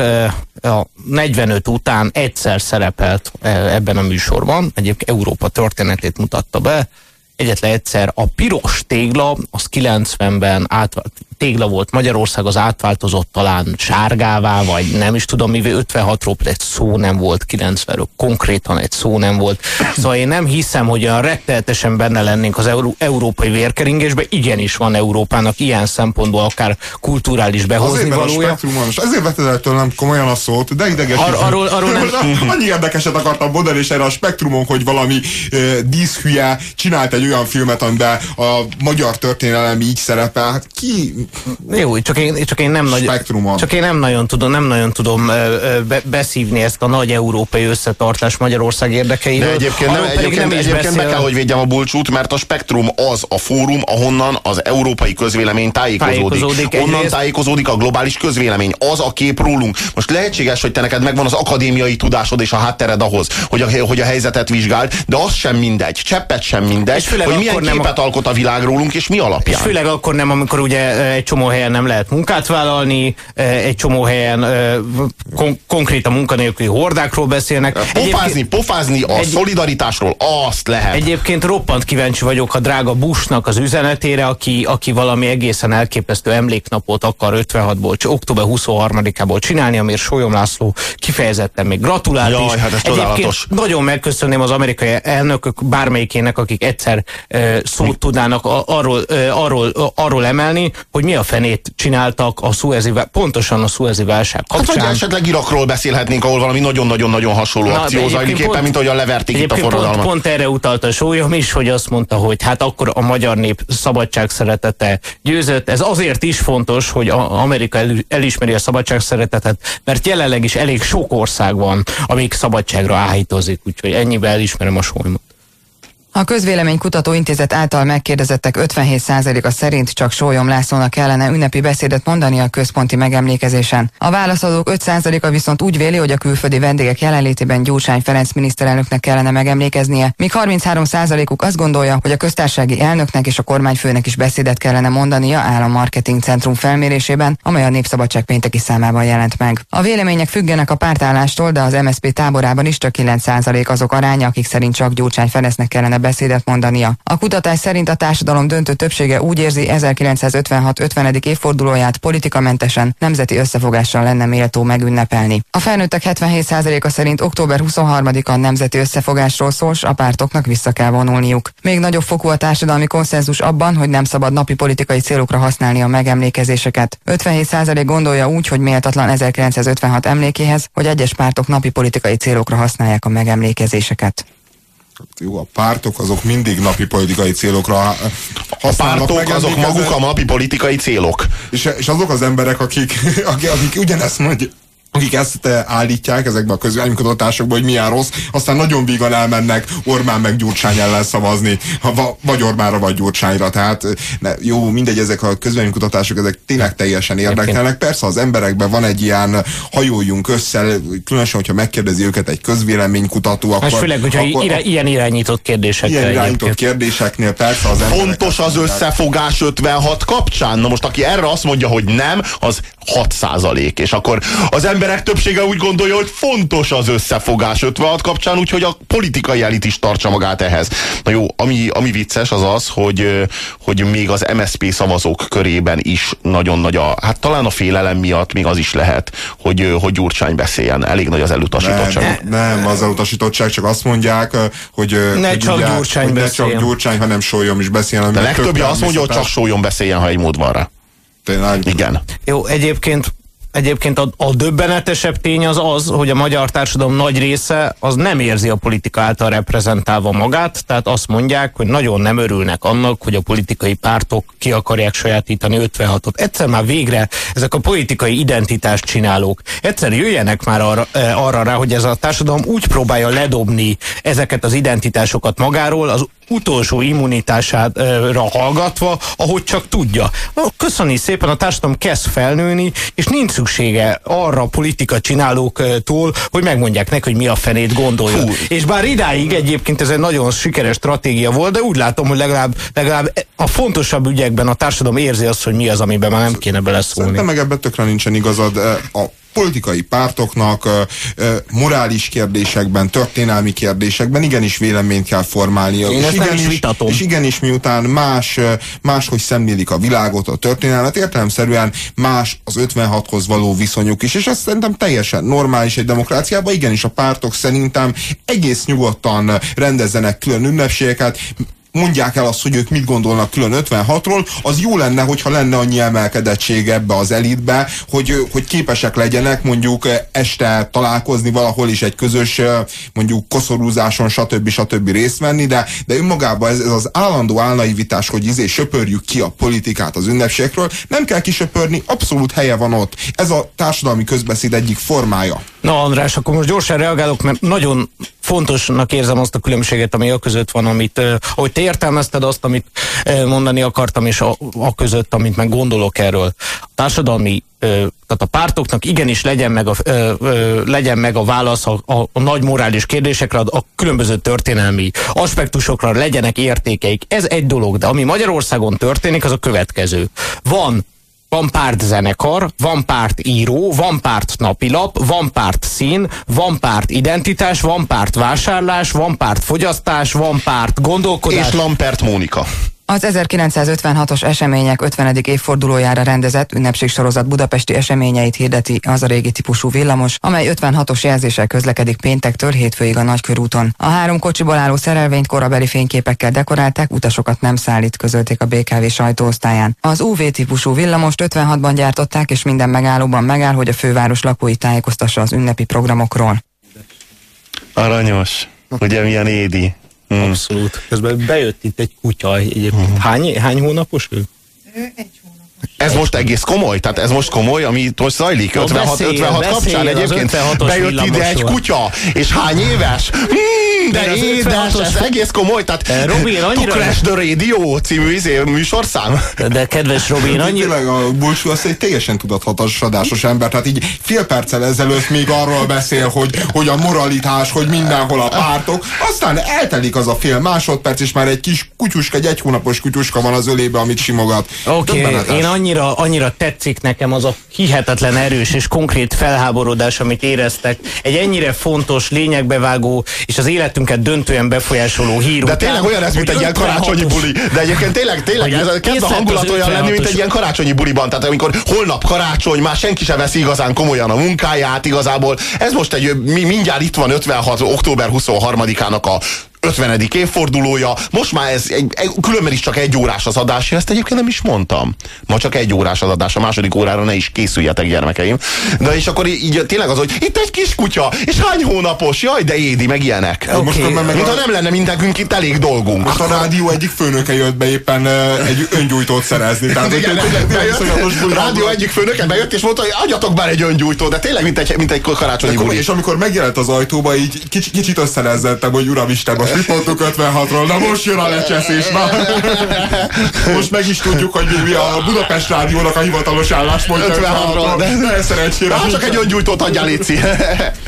a 45 után egyszer szerepelt ebben a műsorban, egyébként Európa történetét mutatta be, egyetlen egyszer a piros tégla, az 90-ben át, tégla volt Magyarország, az átváltozott talán sárgává, vagy nem is tudom mivel 56-ról egy szó nem volt, 90-ről konkrétan egy szó nem volt. Szóval én nem hiszem, hogy olyan retteltesen benne lennénk az euró, európai vérkeringésben, igenis van Európának ilyen szempontból akár kulturális behozni azért, valója. Ezért vetted el nem komolyan a szót, de ideges. Ar arról, arról nem... Annyi érdekeset akartam mondani, és erre a spektrumon, hogy valami uh, díszhülye csinált egy olyan filmet, amiben a magyar történelem így szerepel. Hát ki jó, csak én, csak én nem nagyon, csak én nem nagyon tudom, nem nagyon tudom be, beszívni ezt a nagy európai összetartás Magyarország érdekeiről. De egyébként, nem, egyébként, nem egyébként beszél... meg kell, hogy védjem a bulcsút, mert a spektrum az a fórum, ahonnan az európai közvélemény tájékozódik. tájékozódik Onnan egyrészt... tájékozódik a globális közvélemény. Az a kép rólunk. Most lehetséges, hogy te neked megvan az akadémiai tudásod és a háttered ahhoz, hogy a, hogy a helyzetet vizsgáld, de az sem mindegy, cseppet sem mindegy, hogy milyen képet nem... alkot a világ rólunk, és mi alapján. És főleg akkor nem, amikor ugye egy csomó helyen nem lehet munkát vállalni, egy csomó helyen kon konkrét a munkanélküli hordákról beszélnek. Pofázni, pofázni a egy, szolidaritásról, azt lehet. Egyébként roppant kíváncsi vagyok a drága Bushnak az üzenetére, aki, aki valami egészen elképesztő emléknapot akar 56-ból, október 23-ából csinálni, amiért Solyom László kifejezetten még gratulált Jaj, is. Hát ez Egyébként nagyon megköszönném az amerikai elnökök bármelyikének, akik egyszer szót tudnának arról, arról, arról emelni, hogy mi a fenét csináltak a szuezi, pontosan a szuezi válság kapcsán. Hát, vagy esetleg Irakról beszélhetnénk, ahol valami nagyon-nagyon-nagyon hasonló Na, akció zajlik éppen, pont, mint ahogyan leverték itt a forradalmat. Pont, pont erre utalta a sólyom is, hogy azt mondta, hogy hát akkor a magyar nép szabadság szeretete győzött. Ez azért is fontos, hogy a Amerika el, elismeri a szabadság szeretetet, mert jelenleg is elég sok ország van, amik szabadságra áhítozik, úgyhogy ennyivel elismerem a sólymot. A Közvéleménykutató Intézet által megkérdezettek 57%-a szerint csak Sólyom Lászlónak kellene ünnepi beszédet mondani a központi megemlékezésen. A válaszadók 5%-a viszont úgy véli, hogy a külföldi vendégek jelenlétében Gyurcsány Ferenc miniszterelnöknek kellene megemlékeznie, míg 33%-uk azt gondolja, hogy a köztársasági elnöknek és a kormányfőnek is beszédet kellene mondania állam marketing centrum felmérésében, amely a Népszabadság pénteki számában jelent meg. A vélemények függenek a pártállástól, de az MSZP táborában is csak 9% azok aránya, akik szerint csak Gyurcsány Ferencnek kellene beszédet mondania. A kutatás szerint a társadalom döntő többsége úgy érzi 1956 50. évfordulóját politikamentesen, nemzeti összefogással lenne méltó megünnepelni. A felnőttek 77%-a szerint október 23-a nemzeti összefogásról szól, a pártoknak vissza kell vonulniuk. Még nagyobb fokú a társadalmi konszenzus abban, hogy nem szabad napi politikai célokra használni a megemlékezéseket. 57% gondolja úgy, hogy méltatlan 1956 emlékéhez, hogy egyes pártok napi politikai célokra használják a megemlékezéseket jó, a pártok azok mindig napi politikai célokra használnak. A pártok azok maguk a napi politikai célok. És, és azok az emberek, akik, akik, akik ugyanezt mondják, akik ezt eh, állítják ezekben a közvéleménykutatásokban, hogy milyen rossz, aztán nagyon vígan elmennek Orbán meg Gyurcsány ellen szavazni, ha vagy Orbánra, vagy Gyurcsányra. Tehát eh, ne, jó, mindegy, ezek a közvéleménykutatások, ezek tényleg teljesen érdekelnek. Persze az emberekben van egy ilyen hajójunk össze, különösen, hogyha megkérdezi őket egy közvéleménykutató, akkor... És főleg, hogyha akkor, ira, ilyen irányított kérdéseknél. Ilyen irányított egyébként. kérdéseknél persze az Fontos az összefogás 56 kapcsán. Na most, aki erre azt mondja, hogy nem, az 6 százalék. És akkor az ember emberek többsége úgy gondolja, hogy fontos az összefogás 56 kapcsán, úgyhogy a politikai elit is tartsa magát ehhez. Na jó, ami, ami vicces az az, hogy, hogy még az MSP szavazók körében is nagyon nagy a, hát talán a félelem miatt még az is lehet, hogy, hogy Gyurcsány beszéljen. Elég nagy az elutasítottság. Nem, nem az elutasítottság, csak azt mondják, hogy ne hogy csak ugye, Gyurcsány hogy ne csak Gyurcsány, hanem Sólyom is beszéljen. De legtöbbje azt mondja, hogy csak Sólyom beszéljen, ha egy mód van rá. Tényleg? Igen. Jó, egyébként Egyébként a, a döbbenetesebb tény az az, hogy a magyar társadalom nagy része az nem érzi a politika által reprezentálva magát, tehát azt mondják, hogy nagyon nem örülnek annak, hogy a politikai pártok ki akarják sajátítani 56-ot. Egyszer már végre ezek a politikai identitást csinálók, egyszer jöjjenek már arra, eh, arra rá, hogy ez a társadalom úgy próbálja ledobni ezeket az identitásokat magáról, az utolsó immunitására hallgatva, ahogy csak tudja. Köszöni szépen, a társadalom kezd felnőni, és nincs szüksége arra a politika csinálóktól, hogy megmondják neki, hogy mi a fenét gondolja. Fú. És bár idáig egyébként ez egy nagyon sikeres stratégia volt, de úgy látom, hogy legalább, legalább a fontosabb ügyekben a társadalom érzi azt, hogy mi az, amiben már nem kéne beleszólni. Szerintem meg ebben tökre nincsen igazad. A politikai pártoknak morális kérdésekben, történelmi kérdésekben igenis véleményt kell formálnia. Én és, igenis, is és igenis miután más, máshogy szemlélik a világot, a történelmet, értelemszerűen más az 56-hoz való viszonyuk is, és ez szerintem teljesen normális egy demokráciában. Igenis a pártok szerintem egész nyugodtan rendezzenek külön ünnepségeket, mondják el azt, hogy ők mit gondolnak külön 56-ról, az jó lenne, hogyha lenne annyi emelkedettség ebbe az elitbe, hogy, hogy képesek legyenek mondjuk este találkozni valahol is egy közös mondjuk koszorúzáson, stb. stb. részt venni, de, de önmagában ez, ez az állandó álnaivitás, hogy izé söpörjük ki a politikát az ünnepségekről, nem kell kisöpörni, abszolút helye van ott. Ez a társadalmi közbeszéd egyik formája. Na András, akkor most gyorsan reagálok, mert nagyon fontosnak érzem azt a különbséget, ami a között van, amit, ahogy te értelmezted azt, amit mondani akartam, és a, a között, amit meg gondolok erről. A társadalmi tehát a pártoknak igenis legyen meg a, legyen meg a válasz a, a, a nagy morális kérdésekre, a különböző történelmi aspektusokra legyenek értékeik. Ez egy dolog, de ami Magyarországon történik, az a következő. Van van párt zenekar, van párt író, van párt napilap, van párt szín, van párt identitás, van párt vásárlás, van párt fogyasztás, van párt gondolkodás. És Lampert Mónika. Az 1956-os események 50. évfordulójára rendezett ünnepségsorozat budapesti eseményeit hirdeti az a régi típusú villamos, amely 56-os jelzéssel közlekedik péntektől hétfőig a Nagykörúton. A három kocsiból álló szerelvényt korabeli fényképekkel dekorálták, utasokat nem szállít, közölték a BKV sajtóosztályán. Az UV típusú villamost 56-ban gyártották, és minden megállóban megáll, hogy a főváros lakói tájékoztassa az ünnepi programokról. Aranyos. Ugye milyen édi? Hmm. Abszolút. Közben bejött itt egy kutya egyébként. Hány, hány hónapos ő? Egy ez most egész komoly? Tehát ez most komoly, ami most zajlik? 56, beszél, 56 kapcsán egyébként? Bejött ide egy kutya, és hány éves? Hmm, de édes, ez egész komoly. Tehát eh, Robin, annyira... Crash the Radio című izé, műsorszám. De kedves Robin, annyira... Tényleg a Bulsú az egy teljesen tudathatásos ember. Tehát így fél perccel ezelőtt még arról beszél, hogy, hogy a moralitás, hogy mindenhol a pártok. Aztán eltelik az a fél másodperc, és már egy kis kutyuska, egy egy hónapos kutyuska van az ölébe, amit simogat. Oké, okay, én annyira, annyira tetszik nekem az a hihetetlen erős és konkrét felháborodás, amit éreztek. Egy ennyire fontos, lényegbevágó és az életünket döntően befolyásoló hír De tényleg olyan ez, mint egy ilyen karácsonyi buli. De egyébként tényleg, tényleg ez kezd a hangulat olyan lenni, mint egy ilyen karácsonyi buliban. Tehát amikor holnap karácsony, már senki sem veszi igazán komolyan a munkáját igazából. Ez most egy, mi mindjárt itt van 56. október 23-ának a 50. évfordulója, most már ez egy, egy, különben is csak egy órás az adás, ezt egyébként nem is mondtam. Ma csak egy órás az adás, a második órára ne is készüljetek gyermekeim. De és akkor így, így tényleg az, hogy itt egy kis kutya, és hány hónapos, jaj, de édi, meg ilyenek. Okay. Most meg, meg Mint ha nem lenne mindenkünk itt elég dolgunk. Most a rádió egyik főnöke jött be éppen egy öngyújtót szerezni. Tehát, igen, bejött, rádió egyik főnöke bejött, és mondta, hogy adjatok már egy öngyújtót, de tényleg, mint egy, mint egy karácsonyi buli. És amikor megjelent az ajtóba, így kicsit, kicsit összerezzettem, hogy uram Isten, most most mit mondtuk 56-ról, na most jön a lecseszés, na. Most meg is tudjuk, hogy mi a Budapest Rádiónak a hivatalos álláspontja 56-ról. De, de szerencsére. Na, csak egy öngyújtót adjál, Léci.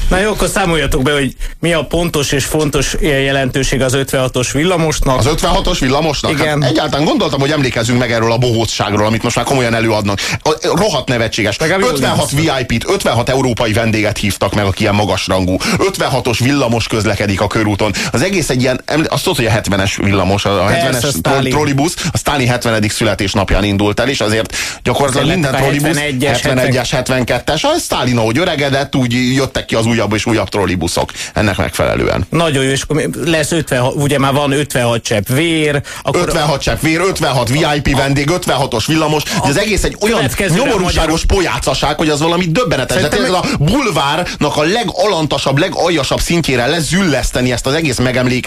Na jó, akkor számoljatok be, hogy mi a pontos és fontos jelentőség az 56-os villamosnak. Az 56-os villamosnak? Igen. Hát egyáltalán gondoltam, hogy emlékezzünk meg erről a bohócságról, amit most már komolyan előadnak. A, rohadt nevetséges. 56 VIP-t, 56 európai vendéget hívtak meg, aki ilyen magasrangú. 56-os villamos közlekedik a körúton. Az egész egy ilyen, azt tudod, hogy a 70-es villamos, a 70-es trollibusz, a Stalin 70. születésnapján indult el, és azért gyakorlatilag minden trollibusz 71-es, 72-es, a Stalin ahogy öregedett, úgy jöttek ki az újabb és újabb trollibuszok ennek megfelelően. Nagyon jó, és lesz 56, ugye már van 56 csepp vér. Akkor 56 csepp vér, 56 VIP vendég, 56-os villamos, a, az egész egy olyan nyomorúságos pojácaság, hogy az valami döbbenetes. Tehát ez a bulvárnak a legalantasabb, legaljasabb szintjére lezülleszteni ezt az egész megemlékezést,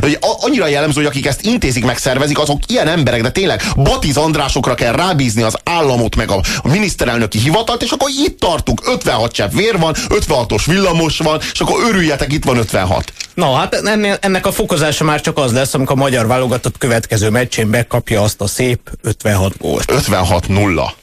hogy annyira jellemző, hogy akik ezt intézik, megszervezik, azok ilyen emberek, de tényleg Batiz Andrásokra kell rábízni az államot, meg a, a miniszterelnöki hivatalt, és akkor itt tartunk, 56 csepp vér van, 56-os villamos van, és akkor örüljetek, itt van 56. Na, hát ennél, ennek a fokozása már csak az lesz, amikor a magyar válogatott következő meccsén bekapja azt a szép 56 gólt. 56-0.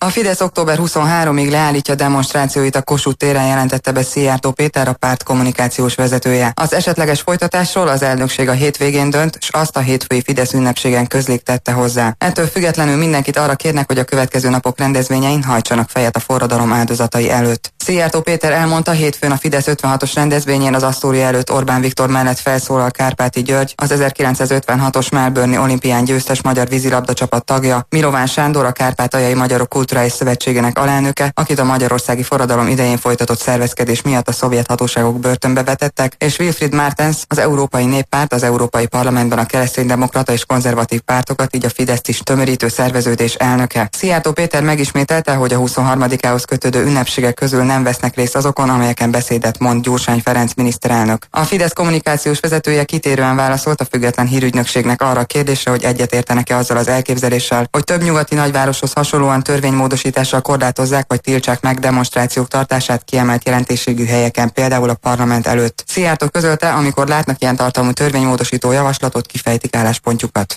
A Fidesz október 23-ig leállítja demonstrációit a Kossuth téren jelentette be Szijjártó Péter, a párt kommunikációs vezetője. Az esetleges folytatásról az elnökség a hétvégén dönt, és azt a hétfői Fidesz ünnepségen közlik tette hozzá. Ettől függetlenül mindenkit arra kérnek, hogy a következő napok rendezvényein hajtsanak fejet a forradalom áldozatai előtt. Szijjártó Péter elmondta, hétfőn a Fidesz 56-os rendezvényén az Asztória előtt Orbán Viktor mellett felszólal Kárpáti György, az 1956-os Melbourne olimpián győztes magyar vízilabda csapat tagja, Milován Sándor, a Kárpátaljai Magyarok Kulturális Szövetségének alelnöke, akit a Magyarországi Forradalom idején folytatott szervezkedés miatt a szovjet hatóságok börtönbe vetettek, és Wilfried Martens, az Európai Néppárt, az Európai Parlamentben a kereszténydemokrata és konzervatív pártokat, így a fidesz is tömörítő szerveződés elnöke. Szijjártó Péter megismételte, hogy a 23-ához kötődő ünnepségek közül nem vesznek részt azokon, amelyeken beszédet mond Gyurcsány Ferenc miniszterelnök. A Fidesz kommunikációs vezetője kitérően válaszolt a független hírügynökségnek arra a kérdésre, hogy egyetértenek-e azzal az elképzeléssel, hogy több nyugati nagyvároshoz hasonlóan törvény törvénymódosítással korlátozzák vagy tiltsák meg demonstrációk tartását kiemelt jelentőségű helyeken, például a parlament előtt. Szijjártó közölte, amikor látnak ilyen tartalmú törvénymódosító javaslatot, kifejtik álláspontjukat.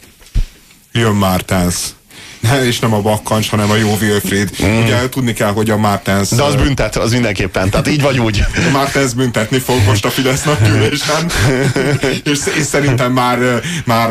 Jön Mártens ne, és nem a Bakkancs, hanem a jó Wilfried. Mm. Ugye tudni kell, hogy a Martens... De az büntet, az mindenképpen, tehát így vagy úgy. A Martens büntetni fog most a Fidesz gyűlésen. és, és szerintem már, már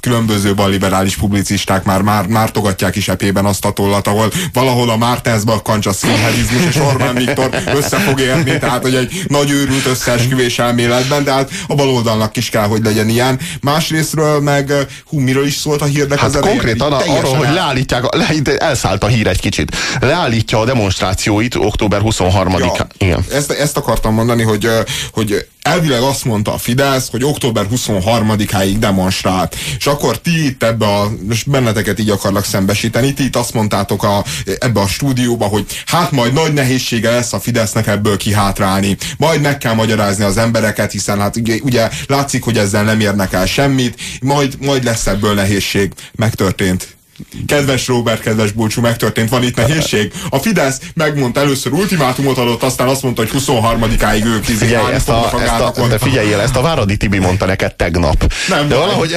különböző balliberális publicisták már, már mártogatják is epében azt a tollat, ahol valahol a Martens Bakkancs a színhedizmus és Orbán Viktor össze fog érni, tehát hogy egy nagy őrült összeesküvés elméletben, de hát a baloldalnak is kell, hogy legyen ilyen. Másrésztről meg, hú, miről is szólt a hírnek hát az konkrétan arról, hogy leállítják, le, elszállt a hír egy kicsit, leállítja a demonstrációit október 23-án. Ja, Igen. Ezt, ezt akartam mondani, hogy, hogy elvileg azt mondta a Fidesz, hogy október 23-áig demonstrált. És akkor ti itt ebbe a, most benneteket így akarlak szembesíteni, ti itt azt mondtátok a, ebbe a stúdióba, hogy hát majd nagy nehézsége lesz a Fidesznek ebből kihátrálni. Majd meg kell magyarázni az embereket, hiszen hát ugye, ugye látszik, hogy ezzel nem érnek el semmit, majd, majd lesz ebből nehézség. Megtörtént. Kedves Robert, kedves Bulcsú, megtörtént, van itt nehézség. A Fidesz megmondta először ultimátumot adott, aztán azt mondta, hogy 23-áig ők figyelj, ezt a, a, ezt a, de figyeljél, ezt a Váradi Tibi mondta neked tegnap. Nem, de valahogy...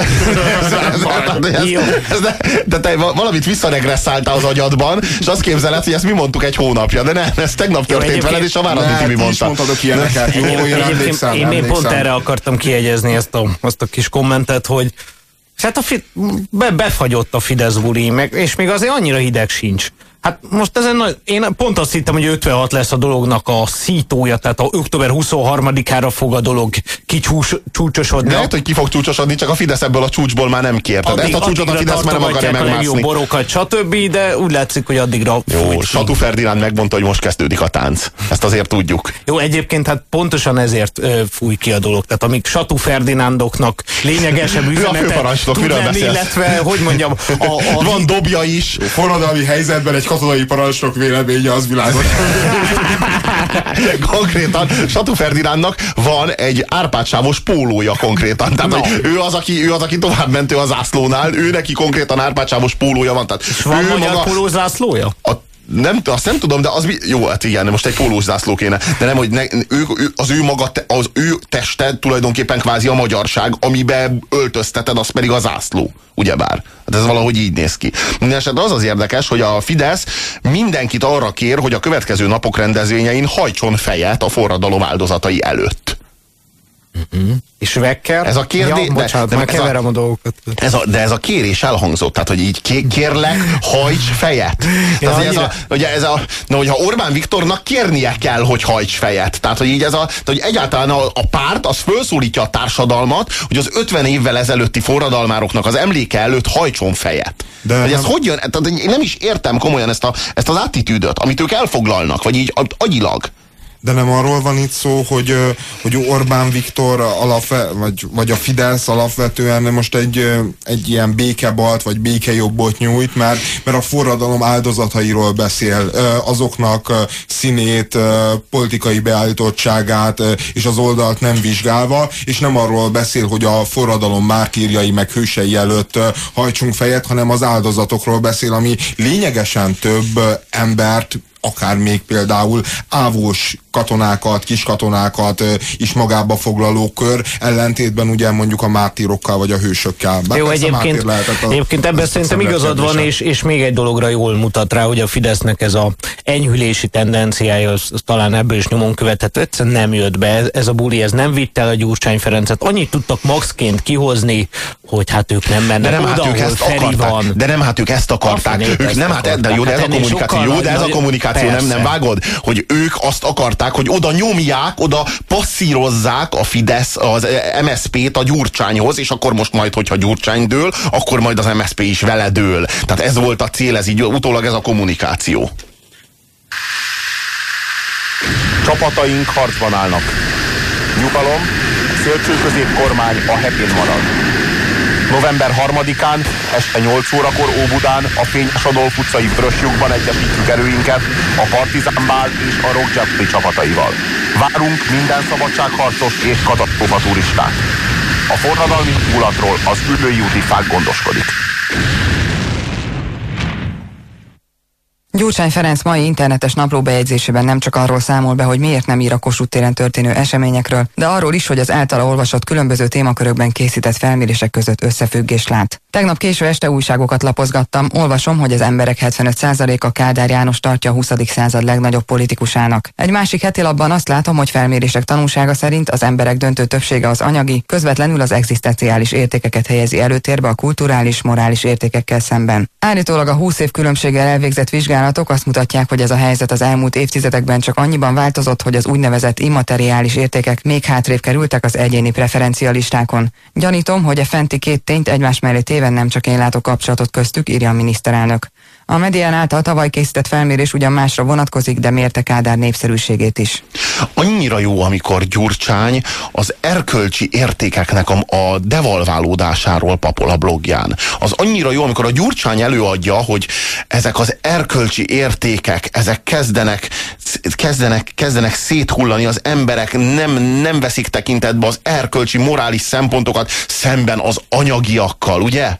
de te valamit visszaregresszáltál az agyadban, és azt képzeled, hogy ezt mi mondtuk egy hónapja, de nem, ez tegnap történt veled, és a Váradi Tibi mondta. ilyeneket, jó, én Én, én pont erre akartam kiegyezni ezt a, azt a kis kommentet, hogy Hát a fi, be, befagyott a Fidesz buli, meg, és még azért annyira hideg sincs. Hát most ezen nagy, én pont azt hittem, hogy 56 lesz a dolognak a szítója, tehát a október 23-ára fog a dolog kicsúcsosodni. Lehet, hogy ki fog csúcsosodni, csak a Fidesz ebből a csúcsból már nem kér. Tehát ezt a csúcsot a Fidesz már nem akarja megmászni. A borokat, stb., de úgy látszik, hogy addigra Jó, Satu Ferdinánd megmondta, hogy most kezdődik a tánc. Ezt azért tudjuk. Jó, egyébként hát pontosan ezért ö, fúj ki a dolog. Tehát amíg Satu Ferdinándoknak lényegesebb üzenetet tud lenni, illetve, hogy mondjam, a, a, van dobja is. Forradalmi helyzetben egy katonai parancsnok véleménye az világos. konkrétan Satu Ferdinándnak van egy árpádsávos pólója konkrétan. Tehát, no. hogy ő az, aki, ő az, aki tovább mentő az zászlónál, ő neki konkrétan árpádsávos pólója van. Tehát És van ő magyar maga, pólózászlója? A nem, azt nem tudom, de az jó, hát igen, most egy pólós kéne, de nem, hogy ne, ő, ő, az ő maga, az ő teste tulajdonképpen kvázi a magyarság, amiben öltözteted, az pedig a zászló, ugyebár. Hát ez valahogy így néz ki. Mindenesetre az az érdekes, hogy a Fidesz mindenkit arra kér, hogy a következő napok rendezvényein hajtson fejet a forradalom áldozatai előtt. Uh-huh. És Wecker? Ez a kérdés... Ja, bocsánat, de, de, ez a, a dolgokat. Ez a, de ez a kérés elhangzott, tehát hogy így kérlek, hajts fejet. Tehát, ez a, ugye ez a, na, hogyha Orbán Viktornak kérnie kell, hogy hajts fejet. Tehát, hogy így ez a, tehát, hogy egyáltalán a, a párt az felszólítja a társadalmat, hogy az 50 évvel ezelőtti forradalmároknak az emléke előtt hajtson fejet. De hogy ez hogy jön? Tehát, én nem is értem komolyan ezt, a, ezt az attitűdöt, amit ők elfoglalnak, vagy így agyilag de nem arról van itt szó, hogy, hogy Orbán Viktor alapve, vagy, vagy a Fidesz alapvetően most egy, egy ilyen békebalt, vagy békejobbot nyújt, mert, mert a forradalom áldozatairól beszél, azoknak színét, politikai beállítottságát és az oldalt nem vizsgálva, és nem arról beszél, hogy a forradalom mártírjai meg hősei előtt hajtsunk fejet, hanem az áldozatokról beszél, ami lényegesen több embert akár még például ávós katonákat, kiskatonákat is magába foglaló kör, ellentétben ugye mondjuk a mártírokkal vagy a hősökkel. Bár Jó, egyébként, az, egyébként ebben szerintem igazad van, és, és még egy dologra jól mutat rá, hogy a Fidesznek ez a enyhülési tendenciája, az, az talán ebből is nyomon követhető, egyszerűen nem jött be. Ez, ez a buli, ez nem vitt el a Gyurcsány Ferencet. Annyit tudtak maxként kihozni, hogy hát ők nem mennek de nem, oda, hát ők ezt akarták, van. De nem, hát ők ezt akarták. Ők nem, hát, de jó, de ez a kommunikáció, jó, de ez a kommunikáció, nem, nem vágod, hogy ők azt akarták, akarták, hogy oda nyomják, oda passzírozzák a Fidesz, az MSZP-t a Gyurcsányhoz, és akkor most majd, hogyha Gyurcsány dől, akkor majd az MSZP is vele dől. Tehát ez volt a cél, ez így utólag ez a kommunikáció. Csapataink harcban állnak. Nyugalom, szélcső középkormány a hepén marad. November 3-án este 8 órakor Óbudán a Fényes Adolf utcai Vörösjukban egyesítjük erőinket a Partizán Bál és a Rock csapataival. Várunk minden szabadságharcos és katasztrófa turistát. A forradalmi mulatról az ülői úti fák gondoskodik. Gyurcsány Ferenc mai internetes naplóbejegyzésében nem csak arról számol be, hogy miért nem ír a Kossuth téren történő eseményekről, de arról is, hogy az általa olvasott különböző témakörökben készített felmérések között összefüggést lát. Tegnap késő este újságokat lapozgattam, olvasom, hogy az emberek 75%-a Kádár János tartja a 20. század legnagyobb politikusának. Egy másik heti labban azt látom, hogy felmérések tanúsága szerint az emberek döntő többsége az anyagi, közvetlenül az egzisztenciális értékeket helyezi előtérbe a kulturális, morális értékekkel szemben. Állítólag a 20 év különbséggel elvégzett vizsgálatok azt mutatják, hogy ez a helyzet az elmúlt évtizedekben csak annyiban változott, hogy az úgynevezett immateriális értékek még hátrébb kerültek az egyéni preferencialistákon. Gyanítom, hogy a fenti két tényt egymás mellé téven nem csak én látok kapcsolatot köztük, írja a miniszterelnök. A medián által tavaly készített felmérés ugyan másra vonatkozik, de mérte Kádár népszerűségét is. Annyira jó, amikor Gyurcsány az erkölcsi értékeknek a, a devalválódásáról papol a blogján. Az annyira jó, amikor a Gyurcsány előadja, hogy ezek az erkölcsi értékek, ezek kezdenek, kezdenek, kezdenek széthullani, az emberek nem, nem veszik tekintetbe az erkölcsi, morális szempontokat szemben az anyagiakkal, ugye?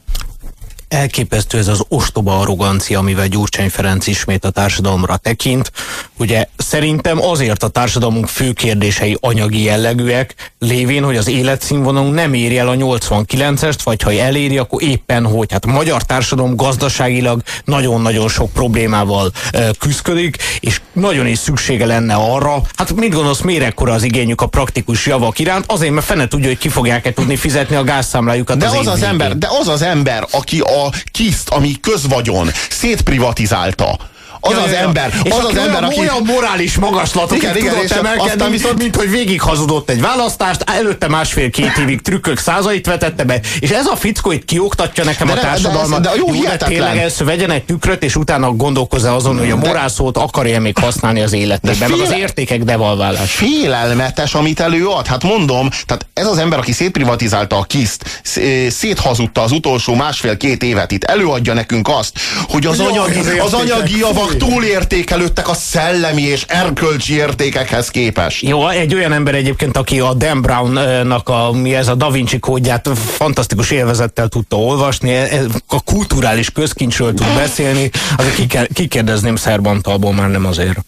Elképesztő ez az ostoba arrogancia, amivel Gyurcsány Ferenc ismét a társadalomra tekint. Ugye szerintem azért a társadalmunk fő kérdései anyagi jellegűek, lévén, hogy az életszínvonalunk nem éri el a 89-est, vagy ha eléri, akkor éppen hogy. Hát a magyar társadalom gazdaságilag nagyon-nagyon sok problémával e, küzdik, és nagyon is szüksége lenne arra, hát mit gondolsz, miért ekkora az igényük a praktikus javak iránt? Azért, mert fene tudja, hogy ki fogják-e tudni fizetni a gázszámlájukat de az, az, az ember, De az az ember, aki a kiszt, ami közvagyon, szétprivatizálta, az ja, az ja, ember, és az az olyan, ember, aki... Olyan morális magaslatokat igen, tudott igen, emelkedni, aztán viszont... mint hogy végig hazudott egy választást, előtte másfél-két évig trükkök százait vetette be, és ez a fickó itt kioktatja nekem de a társadalmat. De, de, de jó, jó de tényleg ez vegyen egy tükröt, és utána gondolkozza azon, hogy a morálszót akarja még használni az életében, meg az értékek devalválás. Félelmetes, amit előad. Hát mondom, tehát ez az ember, aki szétprivatizálta a kiszt, széthazudta az utolsó másfél-két évet itt, előadja nekünk azt, hogy az anyagi, az anyagi javak túlértékelődtek a szellemi és erkölcsi értékekhez képest. Jó, egy olyan ember egyébként, aki a Dan Brown-nak a, mi ez a Da Vinci kódját fantasztikus élvezettel tudta olvasni, e, e, a kulturális közkincsről tud beszélni, azért kikérdezném Szerbantalból, már nem azért.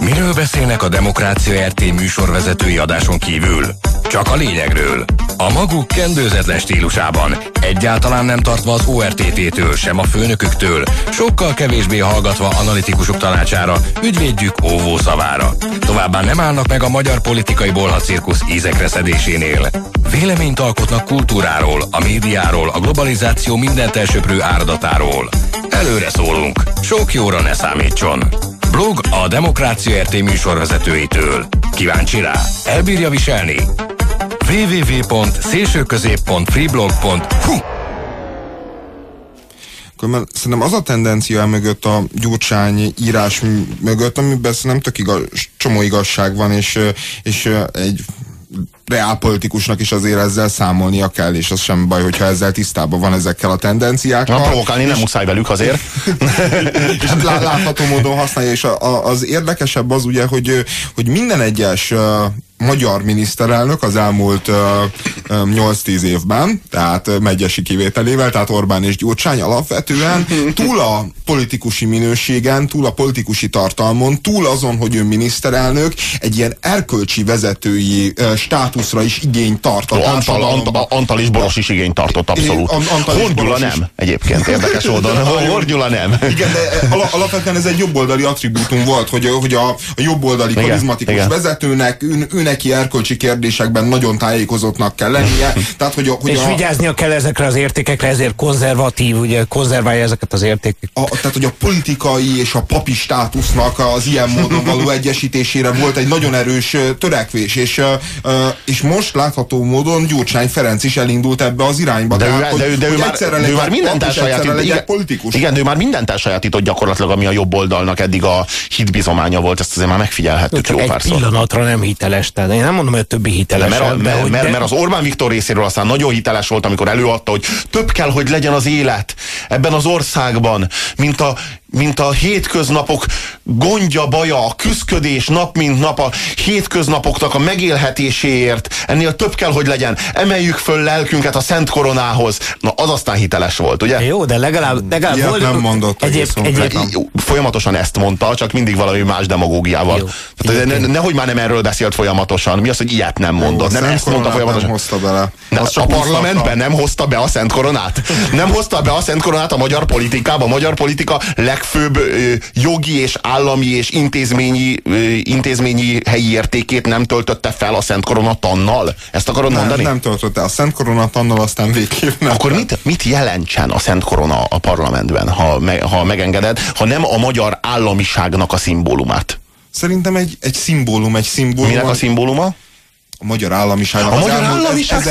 Miről beszélnek a Demokrácia RT műsorvezetői adáson kívül? Csak a lényegről. A maguk kendőzetlen stílusában, egyáltalán nem tartva az ORTT-től, sem a főnöküktől, sokkal kevésbé hallgatva analitikusok tanácsára, ügyvédjük óvó szavára. Továbbá nem állnak meg a magyar politikai bolhacirkusz ízekre szedésénél. Véleményt alkotnak kultúráról, a médiáról, a globalizáció mindent elsöprő áradatáról. Előre szólunk, sok jóra ne számítson. Blog a Demokrácia RT műsorvezetőitől. Kíváncsi rá? Elbírja viselni? www.szélsőközép.freeblog.hu Akkor szerintem az a tendencia mögött a gyurcsány írás mögött, amiben nem tök igaz, csomó igazság van, és, és egy reálpolitikusnak is azért ezzel számolnia kell, és az sem baj, hogyha ezzel tisztában van ezekkel a tendenciákkal. Na, provokálni nem muszáj velük azért. és látható módon használja, és a, a, az érdekesebb az ugye, hogy, hogy minden egyes magyar miniszterelnök az elmúlt uh, 8-10 évben, tehát megyesi kivételével, tehát Orbán és Gyurcsány alapvetően túl a politikusi minőségen, túl a politikusi tartalmon, túl azon, hogy ő miniszterelnök, egy ilyen erkölcsi vezetői uh, státuszra is igény tart a Antal, Antal, Antal is Boros is igény tartott, abszolút. Horgyula nem, egyébként, érdekes oldalon. Horgyula nem. Igen, de alapvetően ez egy jobboldali attribútum volt, hogy, hogy a, a jobboldali karizmatikus igen, vezetőnek, ő, ő neki erkölcsi kérdésekben nagyon tájékozottnak kell lennie. Tehát, hogy, hogy és a, vigyáznia kell ezekre az értékekre, ezért konzervatív, ugye konzerválja ezeket az értékeket. A, tehát, hogy a politikai és a papi státusznak az ilyen módon való egyesítésére volt egy nagyon erős törekvés, és, és most látható módon Gyurcsány Ferenc is elindult ebbe az irányba. De, tehát, ő, de, ő, de ő, már, de ő már mindent elsajátít, igen, politikus. Igen, de ő már mindent elsajátított gyakorlatilag, ami a jobb oldalnak eddig a hitbizománya volt, ezt azért már megfigyelhettük jó, jó párszor. Egy pillanatra nem hiteles, tehát én nem mondom, hogy a többi hiteles. Mert, mert, mert, mert, mert az Orbán Viktor részéről aztán nagyon hiteles volt, amikor előadta, hogy több kell, hogy legyen az élet ebben az országban, mint a mint a hétköznapok gondja, baja, a küszködés nap mint nap a hétköznapoknak a megélhetéséért. Ennél több kell, hogy legyen. Emeljük föl lelkünket a Szent Koronához. Na, az aztán hiteles volt, ugye? Jó, de legalább, legalább Ilyet volt, nem mondott. Egyéb, egyéb, folyamatosan ezt mondta, csak mindig valami más demagógiával. Jó. Tehát, ne, nehogy már nem erről beszélt folyamatosan. Mi az, hogy ilyet nem mondott? Jó, nem ezt mondta folyamatosan. Nem hozta bele. Ne, a parlamentben nem hozta be a Szent Koronát? Nem hozta be a Szent Koronát a magyar politikába? A magyar politika leg legfőbb jogi és állami és intézményi, intézményi helyi értékét nem töltötte fel a Szent Korona tannal? Ezt akarod nem, mondani? Nem töltötte a Szent Korona tannal, aztán végképp nem. Akkor mit, mit jelentsen a Szent Korona a parlamentben, ha, me, ha megengeded, ha nem a magyar államiságnak a szimbólumát? Szerintem egy, egy szimbólum, egy szimbólum. Minek a szimbóluma? A magyar államiság. A magyar államiság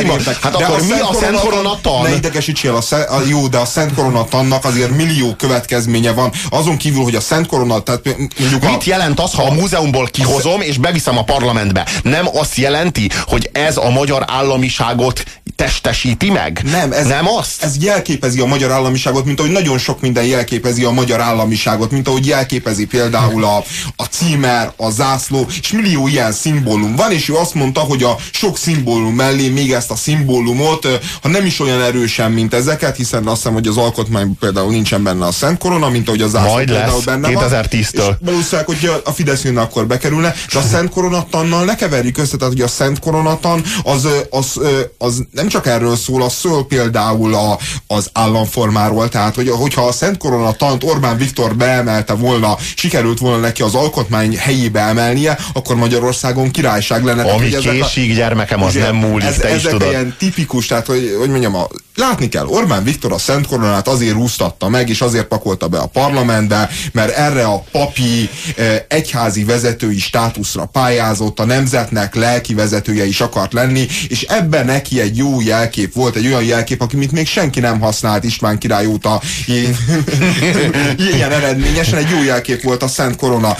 Hát de akkor mi a Szent Koronatan? Ne idegesítsél, a, szent, a, jó, de a Szent Koronatannak azért millió következménye van. Azon kívül, hogy a Szent Korona, tehát mondjuk Mit a, jelent az, ha a múzeumból kihozom és beviszem a parlamentbe? Nem azt jelenti, hogy ez a magyar államiságot testesíti meg? Nem, ez, nem azt? Ez jelképezi a magyar államiságot, mint ahogy nagyon sok minden jelképezi a magyar államiságot, mint ahogy jelképezi például a, a címer, a zászló, és millió ilyen szimbólum van, és ő azt mondta, hogy a sok szimbólum mellé még ezt a szimbólumot, ha nem is olyan erősen, mint ezeket, hiszen azt hiszem, hogy az alkotmány például nincsen benne a Szent Korona, mint ahogy az zászló Majd például lesz, benne 2010-től. Valószínűleg, hogy a Fidesz jönne, akkor bekerülne, de a Szent Koronatannal ne keverjük össze, tehát hogy a Szent Koronatan az, az, az, nem csak erről szól, az szól például a, az államformáról, tehát hogy, hogyha a Szent Korona tant Orbán Viktor beemelte volna, sikerült volna neki az alkotmány helyébe emelnie, akkor Magyarországon királyság lenne. Ami késik, a, gyermekem, az ugye, nem múlik, ez, te ezek is tudod. ilyen tipikus, tehát hogy, hogy mondjam, a, látni kell, Orbán Viktor a Szent Koronát azért rúztatta meg, és azért pakolta be a parlamentbe, mert erre a papi eh, egyházi vezetői státuszra pályázott, a nemzetnek lelki vezetője is akart lenni, és ebben neki egy jó jelkép volt, egy olyan jelkép, amit még senki nem használt István király óta. Ilyen eredményesen, egy jó jelkép volt a Szent Korona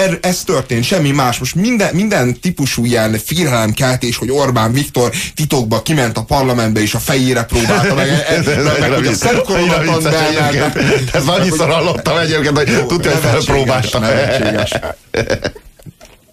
er, ez történt, semmi más. Most minden, minden típusú ilyen félelemkeltés, hogy Orbán Viktor titokba kiment a parlamentbe és a fejére próbálta meg. Ez, ez, ez, meg, a szent Ez annyiszor hallottam egyébként, hogy tudja, hogy felpróbálta.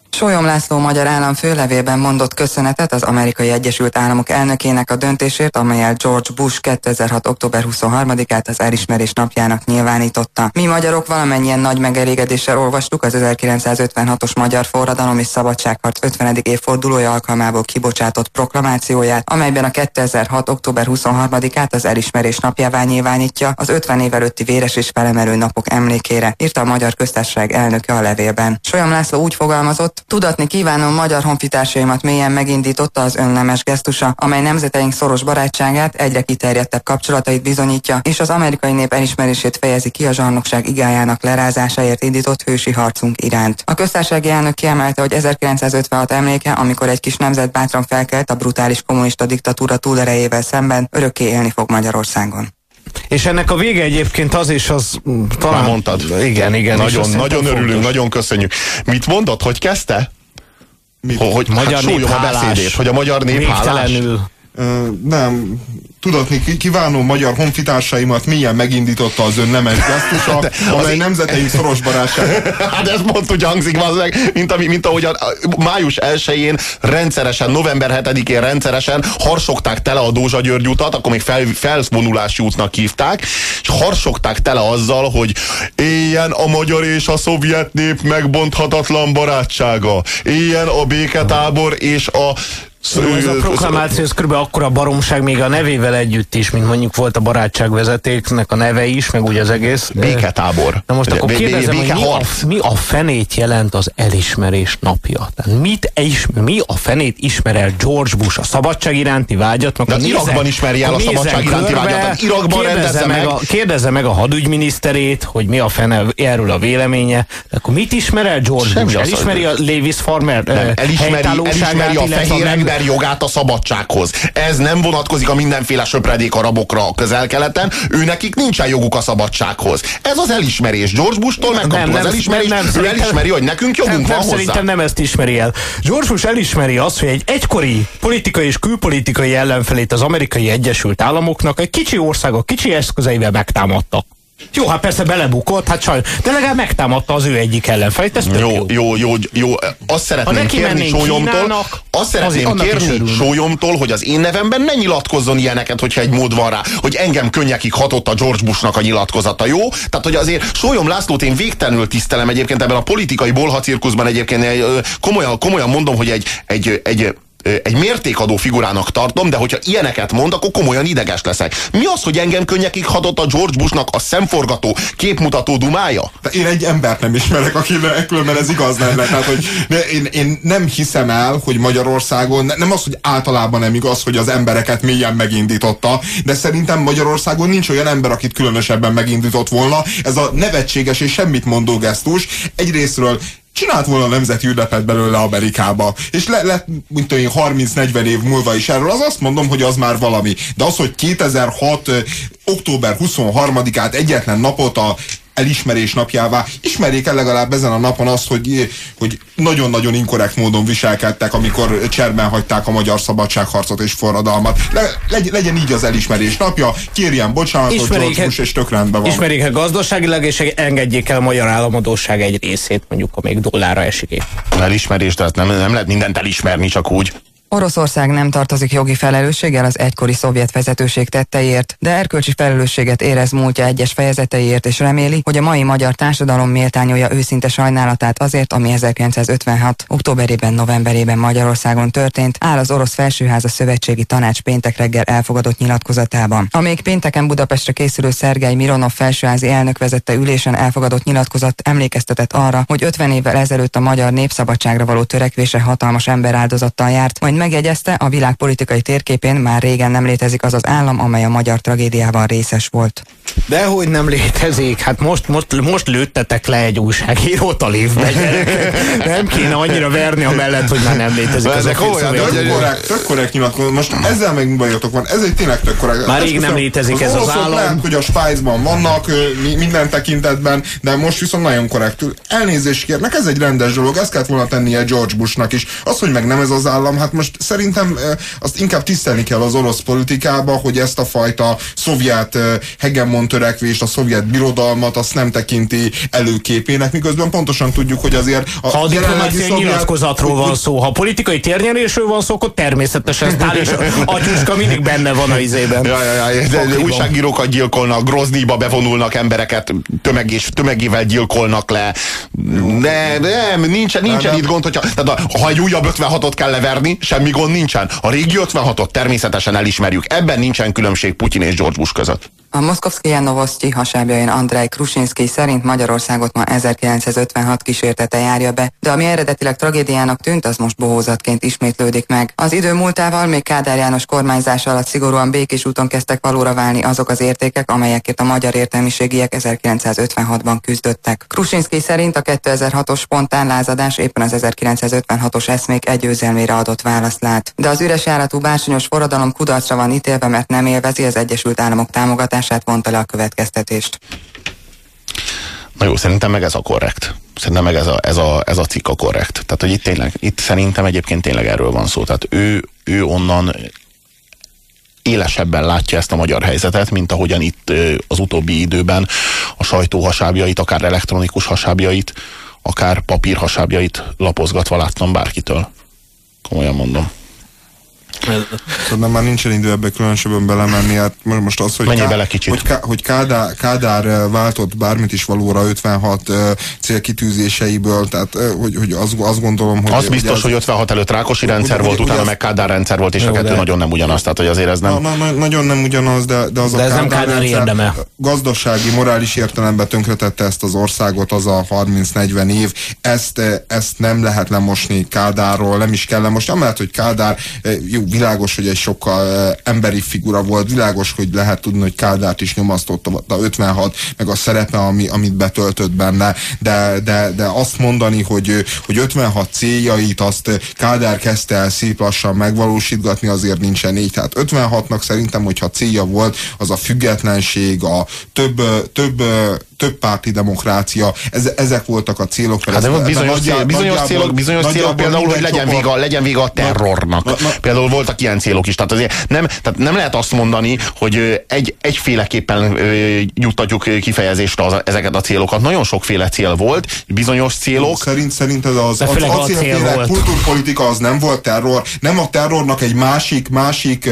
Sólyom László magyar államfő levélben mondott köszönetet az Amerikai Egyesült Államok elnökének a döntésért, amelyel George Bush 2006. október 23-át az elismerés napjának nyilvánította. Mi magyarok valamennyien nagy megelégedéssel olvastuk az 1956-os magyar forradalom és szabadságharc 50. évfordulója alkalmából kibocsátott proklamációját, amelyben a 2006. október 23-át az elismerés napjává nyilvánítja az 50 év előtti véres és felemelő napok emlékére, írta a Magyar Köztársaság elnöke a levélben. Solyom László úgy fogalmazott, Tudatni kívánom magyar honfitársaimat mélyen megindította az önnemes gesztusa, amely nemzeteink szoros barátságát, egyre kiterjedtebb kapcsolatait bizonyítja, és az amerikai nép elismerését fejezi ki a zsarnokság igájának lerázásáért indított hősi harcunk iránt. A köztársasági elnök kiemelte, hogy 1956 emléke, amikor egy kis nemzet bátran felkelt a brutális kommunista diktatúra túlerejével szemben, örökké élni fog Magyarországon. És ennek a vége egyébként az is az mm, talán... Már mondtad. Igen, igen. Nagyon, nagyon örülünk, fontos. nagyon köszönjük. Mit mondott, hogy kezdte? Mit? Hogy magyar hát nép a beszédét, hogy a magyar nép hálás. Nem, tudatni kívánó magyar honfitársaimat milyen megindította az ön nemes gesztusa, amely én... nemzeteink szoros barátság. hát ez pont úgy hangzik, meg, mint, ami, mint ahogy a, a május 1-én rendszeresen, november 7-én rendszeresen harsogták tele a Dózsa György utat, akkor még fel, felvonulási útnak hívták, és harsogták tele azzal, hogy éljen a magyar és a szovjet nép megbonthatatlan barátsága, éljen a béketábor és a Szóval ez a proklamáció, ez kb. akkora baromság még a nevével együtt is, mint mondjuk volt a barátságvezetéknek a neve is, meg úgy az egész. Béketábor. Na most akkor kérdezem, hogy mi a, mi a fenét jelent az elismerés napja? Tehát mit is, mi a fenét ismer el George Bush a szabadság iránti vágyat? De az Irakban ismeri el a szabadság iránti vágyat. Irakban rendezze meg. A, kérdezze meg a hadügyminiszterét, hogy mi a fene erről a véleménye. De akkor mit ismer el George Semmi Bush? Elismeri a Lewis Farmer nem, elismeri, elismeri a fehér ember jogát a szabadsághoz. Ez nem vonatkozik a mindenféle söpredék arabokra a közel-keleten, ő nekik nincsen joguk a szabadsághoz. Ez az elismerés. George Bush-tól megkaptuk az elismerést, nem, nem, ő elismeri, hogy nekünk jogunk nem, van nem, hozzá. Szerintem nem ezt ismeri el. George Bush elismeri azt, hogy egy egykori politikai és külpolitikai ellenfelét az amerikai Egyesült Államoknak egy kicsi országok kicsi eszközeivel megtámadtak. Jó, hát persze belebukott, hát sajnos. De legalább megtámadta az ő egyik ellenfelét, ez jó, jó, jó, jó, jó. Azt szeretném kérni Sólyomtól, azt szeretném kérni Sólyomtól, hogy az én nevemben ne nyilatkozzon ilyeneket, hogyha egy mód van rá, hogy engem könnyekig hatott a George Bushnak a nyilatkozata, jó? Tehát, hogy azért Sólyom Lászlót én végtelenül tisztelem egyébként ebben a politikai bolhacirkuszban egyébként komolyan, komolyan mondom, hogy egy, egy, egy egy mértékadó figurának tartom, de hogyha ilyeneket mond, akkor komolyan ideges leszek. Mi az, hogy engem könnyekig hadott a George Bushnak a szemforgató, képmutató dumája? De én egy embert nem ismerek, akinek különben ez igaz lenne. Tehát, hogy én, én nem hiszem el, hogy Magyarországon, nem az, hogy általában nem igaz, hogy az embereket mélyen megindította, de szerintem Magyarországon nincs olyan ember, akit különösebben megindított volna. Ez a nevetséges és semmit mondó gesztus egyrésztről csinált volna nemzeti ünnepet belőle Amerikába, és lett, le, mint olyan 30-40 év múlva is erről, az azt mondom, hogy az már valami. De az, hogy 2006. október 23-át egyetlen napot a elismerés napjává. Ismerjék el legalább ezen a napon azt, hogy, hogy nagyon-nagyon inkorrekt módon viselkedtek, amikor cserben hagyták a magyar szabadságharcot és forradalmat. Le, legy, legyen így az elismerés napja, kérjen bocsánatot, ismerjék, George és tök rendben van. Ismerjék el gazdaságilag, és engedjék el a magyar államadóság egy részét, mondjuk, amíg dollára esik. Elismerés, tehát nem, nem lehet mindent elismerni csak úgy. Oroszország nem tartozik jogi felelősséggel az egykori szovjet vezetőség tetteiért, de erkölcsi felelősséget érez múltja egyes fejezeteiért és reméli, hogy a mai magyar társadalom méltányolja őszinte sajnálatát azért, ami 1956. októberében, novemberében Magyarországon történt, áll az orosz felsőháza szövetségi tanács péntek reggel elfogadott nyilatkozatában. A még pénteken Budapestre készülő Szergei Mironov felsőházi elnök vezette ülésen elfogadott nyilatkozat emlékeztetett arra, hogy 50 évvel ezelőtt a magyar népszabadságra való törekvése hatalmas emberáldozattal járt, majd megjegyezte, a világ politikai térképén már régen nem létezik az az állam, amely a magyar tragédiában részes volt. Dehogy nem létezik, hát most, most, most lőttetek le egy újságírót a liftbe, Nem kéne annyira verni a mellett, hogy már nem létezik. Ez komolyan, de tök korrekt, tök korrekt nyilatkozat. Most ezzel meg bajotok van, ez egy tényleg tök korrekt. Már rég nem létezik ez az állam. Lehet, hogy a Spájzban vannak minden tekintetben, de most viszont nagyon korrektül. Elnézést kérnek, ez egy rendes dolog, ezt kellett volna tennie George Bushnak is. Az, hogy meg nem ez az állam, hát most szerintem azt inkább tisztelni kell az orosz politikába, hogy ezt a fajta szovjet hegemon törekvést, a szovjet birodalmat azt nem tekinti előképének, miközben pontosan tudjuk, hogy azért a, ha a diplomáciai szovjet... nyilatkozatról van szó, ha politikai térnyerésről van szó, akkor természetesen Sztál és Atyuska mindig benne van a izében. Ja, ja, ja, de, de újságírókat gyilkolnak, Groznyba bevonulnak embereket, tömeg és, tömegével gyilkolnak le. De nem, nincsen, nincsen itt gond, hogyha, tehát ha egy újabb 56-ot kell leverni, semmi gond nincsen. A régi 56-ot természetesen elismerjük. Ebben nincsen különbség Putyin és George Bush között. A Moszkovszki Novosztyi hasábjain Andrei Krusinski szerint Magyarországot ma 1956 kísértete járja be, de ami eredetileg tragédiának tűnt, az most bohózatként ismétlődik meg. Az idő múltával még Kádár János kormányzása alatt szigorúan békés úton kezdtek valóra válni azok az értékek, amelyekért a magyar értelmiségiek 1956-ban küzdöttek. Krusinski szerint a 2006-os spontán lázadás éppen az 1956-os eszmék egyőzelmére adott választ lát. De az üres járatú bársonyos forradalom kudarcra van ítélve, mert nem élvezi az Egyesült Államok támogatását hatását vonta le a következtetést. Na jó, szerintem meg ez a korrekt. Szerintem meg ez a, ez a, ez a cikk a korrekt. Tehát, hogy itt tényleg, itt szerintem egyébként tényleg erről van szó. Tehát ő, ő onnan élesebben látja ezt a magyar helyzetet, mint ahogyan itt az utóbbi időben a sajtó hasábjait, akár elektronikus hasábjait, akár papír hasábjait lapozgatva láttam bárkitől. Komolyan mondom. Szerintem már nincsen idő ebbe különösebben belemenni. Hát most az, hogy, Ká, bele kicsit. hogy, Ká, hogy Kádár, Kádár váltott bármit is valóra 56 uh, célkitűzéseiből, tehát uh, hogy, hogy az, azt gondolom, hogy... Az biztos, ez, hogy 56 előtt Rákosi rendszer volt, utána meg Kádár rendszer volt, és jó, a kettő de... nagyon nem ugyanaz, tehát hogy azért ez nem... Na, na, nagyon nem ugyanaz, de, de az de a ez Kádár, nem Kádár érdeme. gazdasági, morális értelemben tönkretette ezt az országot az a 30-40 év. Ezt, ezt nem lehet lemosni Kádárról, nem is kell lemosni. Amellett, hogy Kádár jó, világos, hogy egy sokkal emberi figura volt, világos, hogy lehet tudni, hogy Kádárt is nyomasztotta a 56, meg a szerepe, ami, amit betöltött benne, de, de, de azt mondani, hogy, hogy 56 céljait azt Kádár kezdte el szép lassan megvalósítgatni, azért nincsen így. Tehát 56-nak szerintem, hogyha célja volt, az a függetlenség, a több, több több párti demokrácia, ez, ezek voltak a célok. Hát de bizonyos, nagyjá, cél, bizonyos célok, bizonyos célok például, hogy legyen vége, legyen vége a terrornak. Na, na, például voltak ilyen célok is. Tehát, azért nem, tehát nem lehet azt mondani, hogy egy, egyféleképpen juttatjuk kifejezésre az, ezeket a célokat. Nagyon sokféle cél volt, bizonyos célok. Szerint, szerinted az, az, az acélféle kultúrpolitika az nem volt terror, nem a terrornak egy másik, másik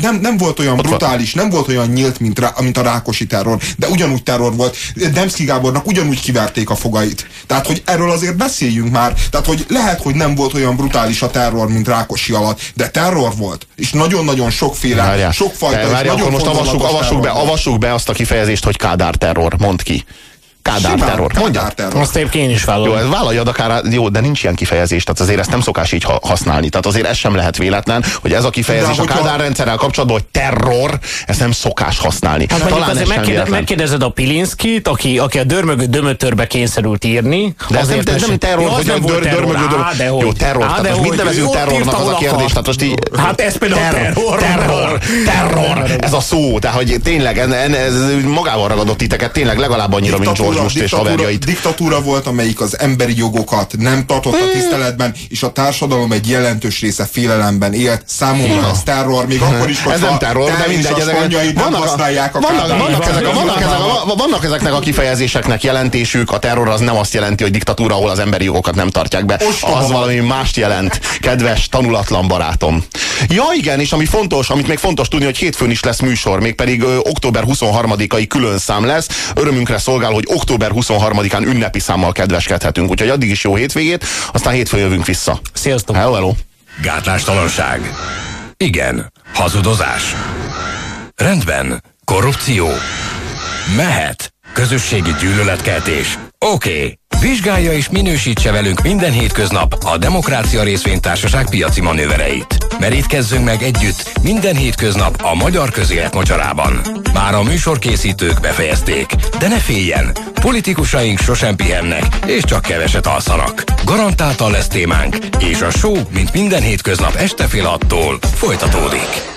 nem, nem volt olyan Ott brutális, van. nem volt olyan nyílt, mint, rá, mint a Rákosi terror, de ugyanúgy terror volt. Demszki Gábornak ugyanúgy kiverték a fogait. Tehát, hogy erről azért beszéljünk már. Tehát, hogy lehet, hogy nem volt olyan brutális a terror, mint Rákosi alatt, de terror volt. És nagyon-nagyon sokféle, sokfajta. Várjál, akkor most avassuk, avassuk, be, avassuk be azt a kifejezést, hogy Kádár terror. Mond ki. Kádár terror. Mondja. terror. Azt én is vállalom. Jó, ez vállaljad akár, jó, de nincs ilyen kifejezés, tehát azért ezt nem szokás így használni. Tehát azért ez sem lehet véletlen, hogy ez a kifejezés de, a Kádár rendszerrel kapcsolatban, hogy terror, ezt nem szokás használni. Hát Talán azért megkérdez, megkérdezed a Pilinszkit, aki, aki a dörmögő dömötörbe kényszerült írni. De ez nem, de nem terror, hogy a dör, dörmögő Jó, terror. Tehát most mit nevezünk terrornak az a kérdés? Tehát most így, hát ez például terror. Terror, terror, ez a szó. De hogy tényleg ez magával ragadott titeket, tényleg legalább annyira, mint George Bush és haverjai jogait. Diktatúra volt, amelyik az emberi jogokat nem tartotta tiszteletben, és a társadalom egy jelentős része félelemben élt. Számomra ez terror, még akkor is, ez nem terror, de mindegy, ezek nem használják a vannak, vannak, ezek a, vannak, vannak ezeknek a kifejezéseknek jelentésük, a terror az nem azt jelenti, hogy diktatúra, ahol az emberi jogokat nem tartják be. Az valami mást jelent, kedves, tanulatlan barátom. Ja igen, és ami fontos, amit még fontos tudni, hogy hétfőn is lesz műsor, mégpedig ö, október 23-ai külön szám lesz. Örömünkre szolgál, hogy október 23-án ünnepi számmal kedveskedhetünk. Úgyhogy addig is jó hétvégét, aztán hétfőn jövünk vissza. Sziasztok! Hello, hello! Gátlástalanság. Igen. Hazudozás. Rendben. Korrupció. Mehet. Közösségi gyűlöletkeltés. Oké. Okay. Vizsgálja és minősítse velünk minden hétköznap a Demokrácia Részvénytársaság piaci manővereit. Merítkezzünk meg együtt minden hétköznap a magyar közélet mocsarában. Már a műsorkészítők befejezték, de ne féljen, politikusaink sosem pihennek, és csak keveset alszanak. Garantáltan lesz témánk, és a show, mint minden hétköznap este fél attól folytatódik.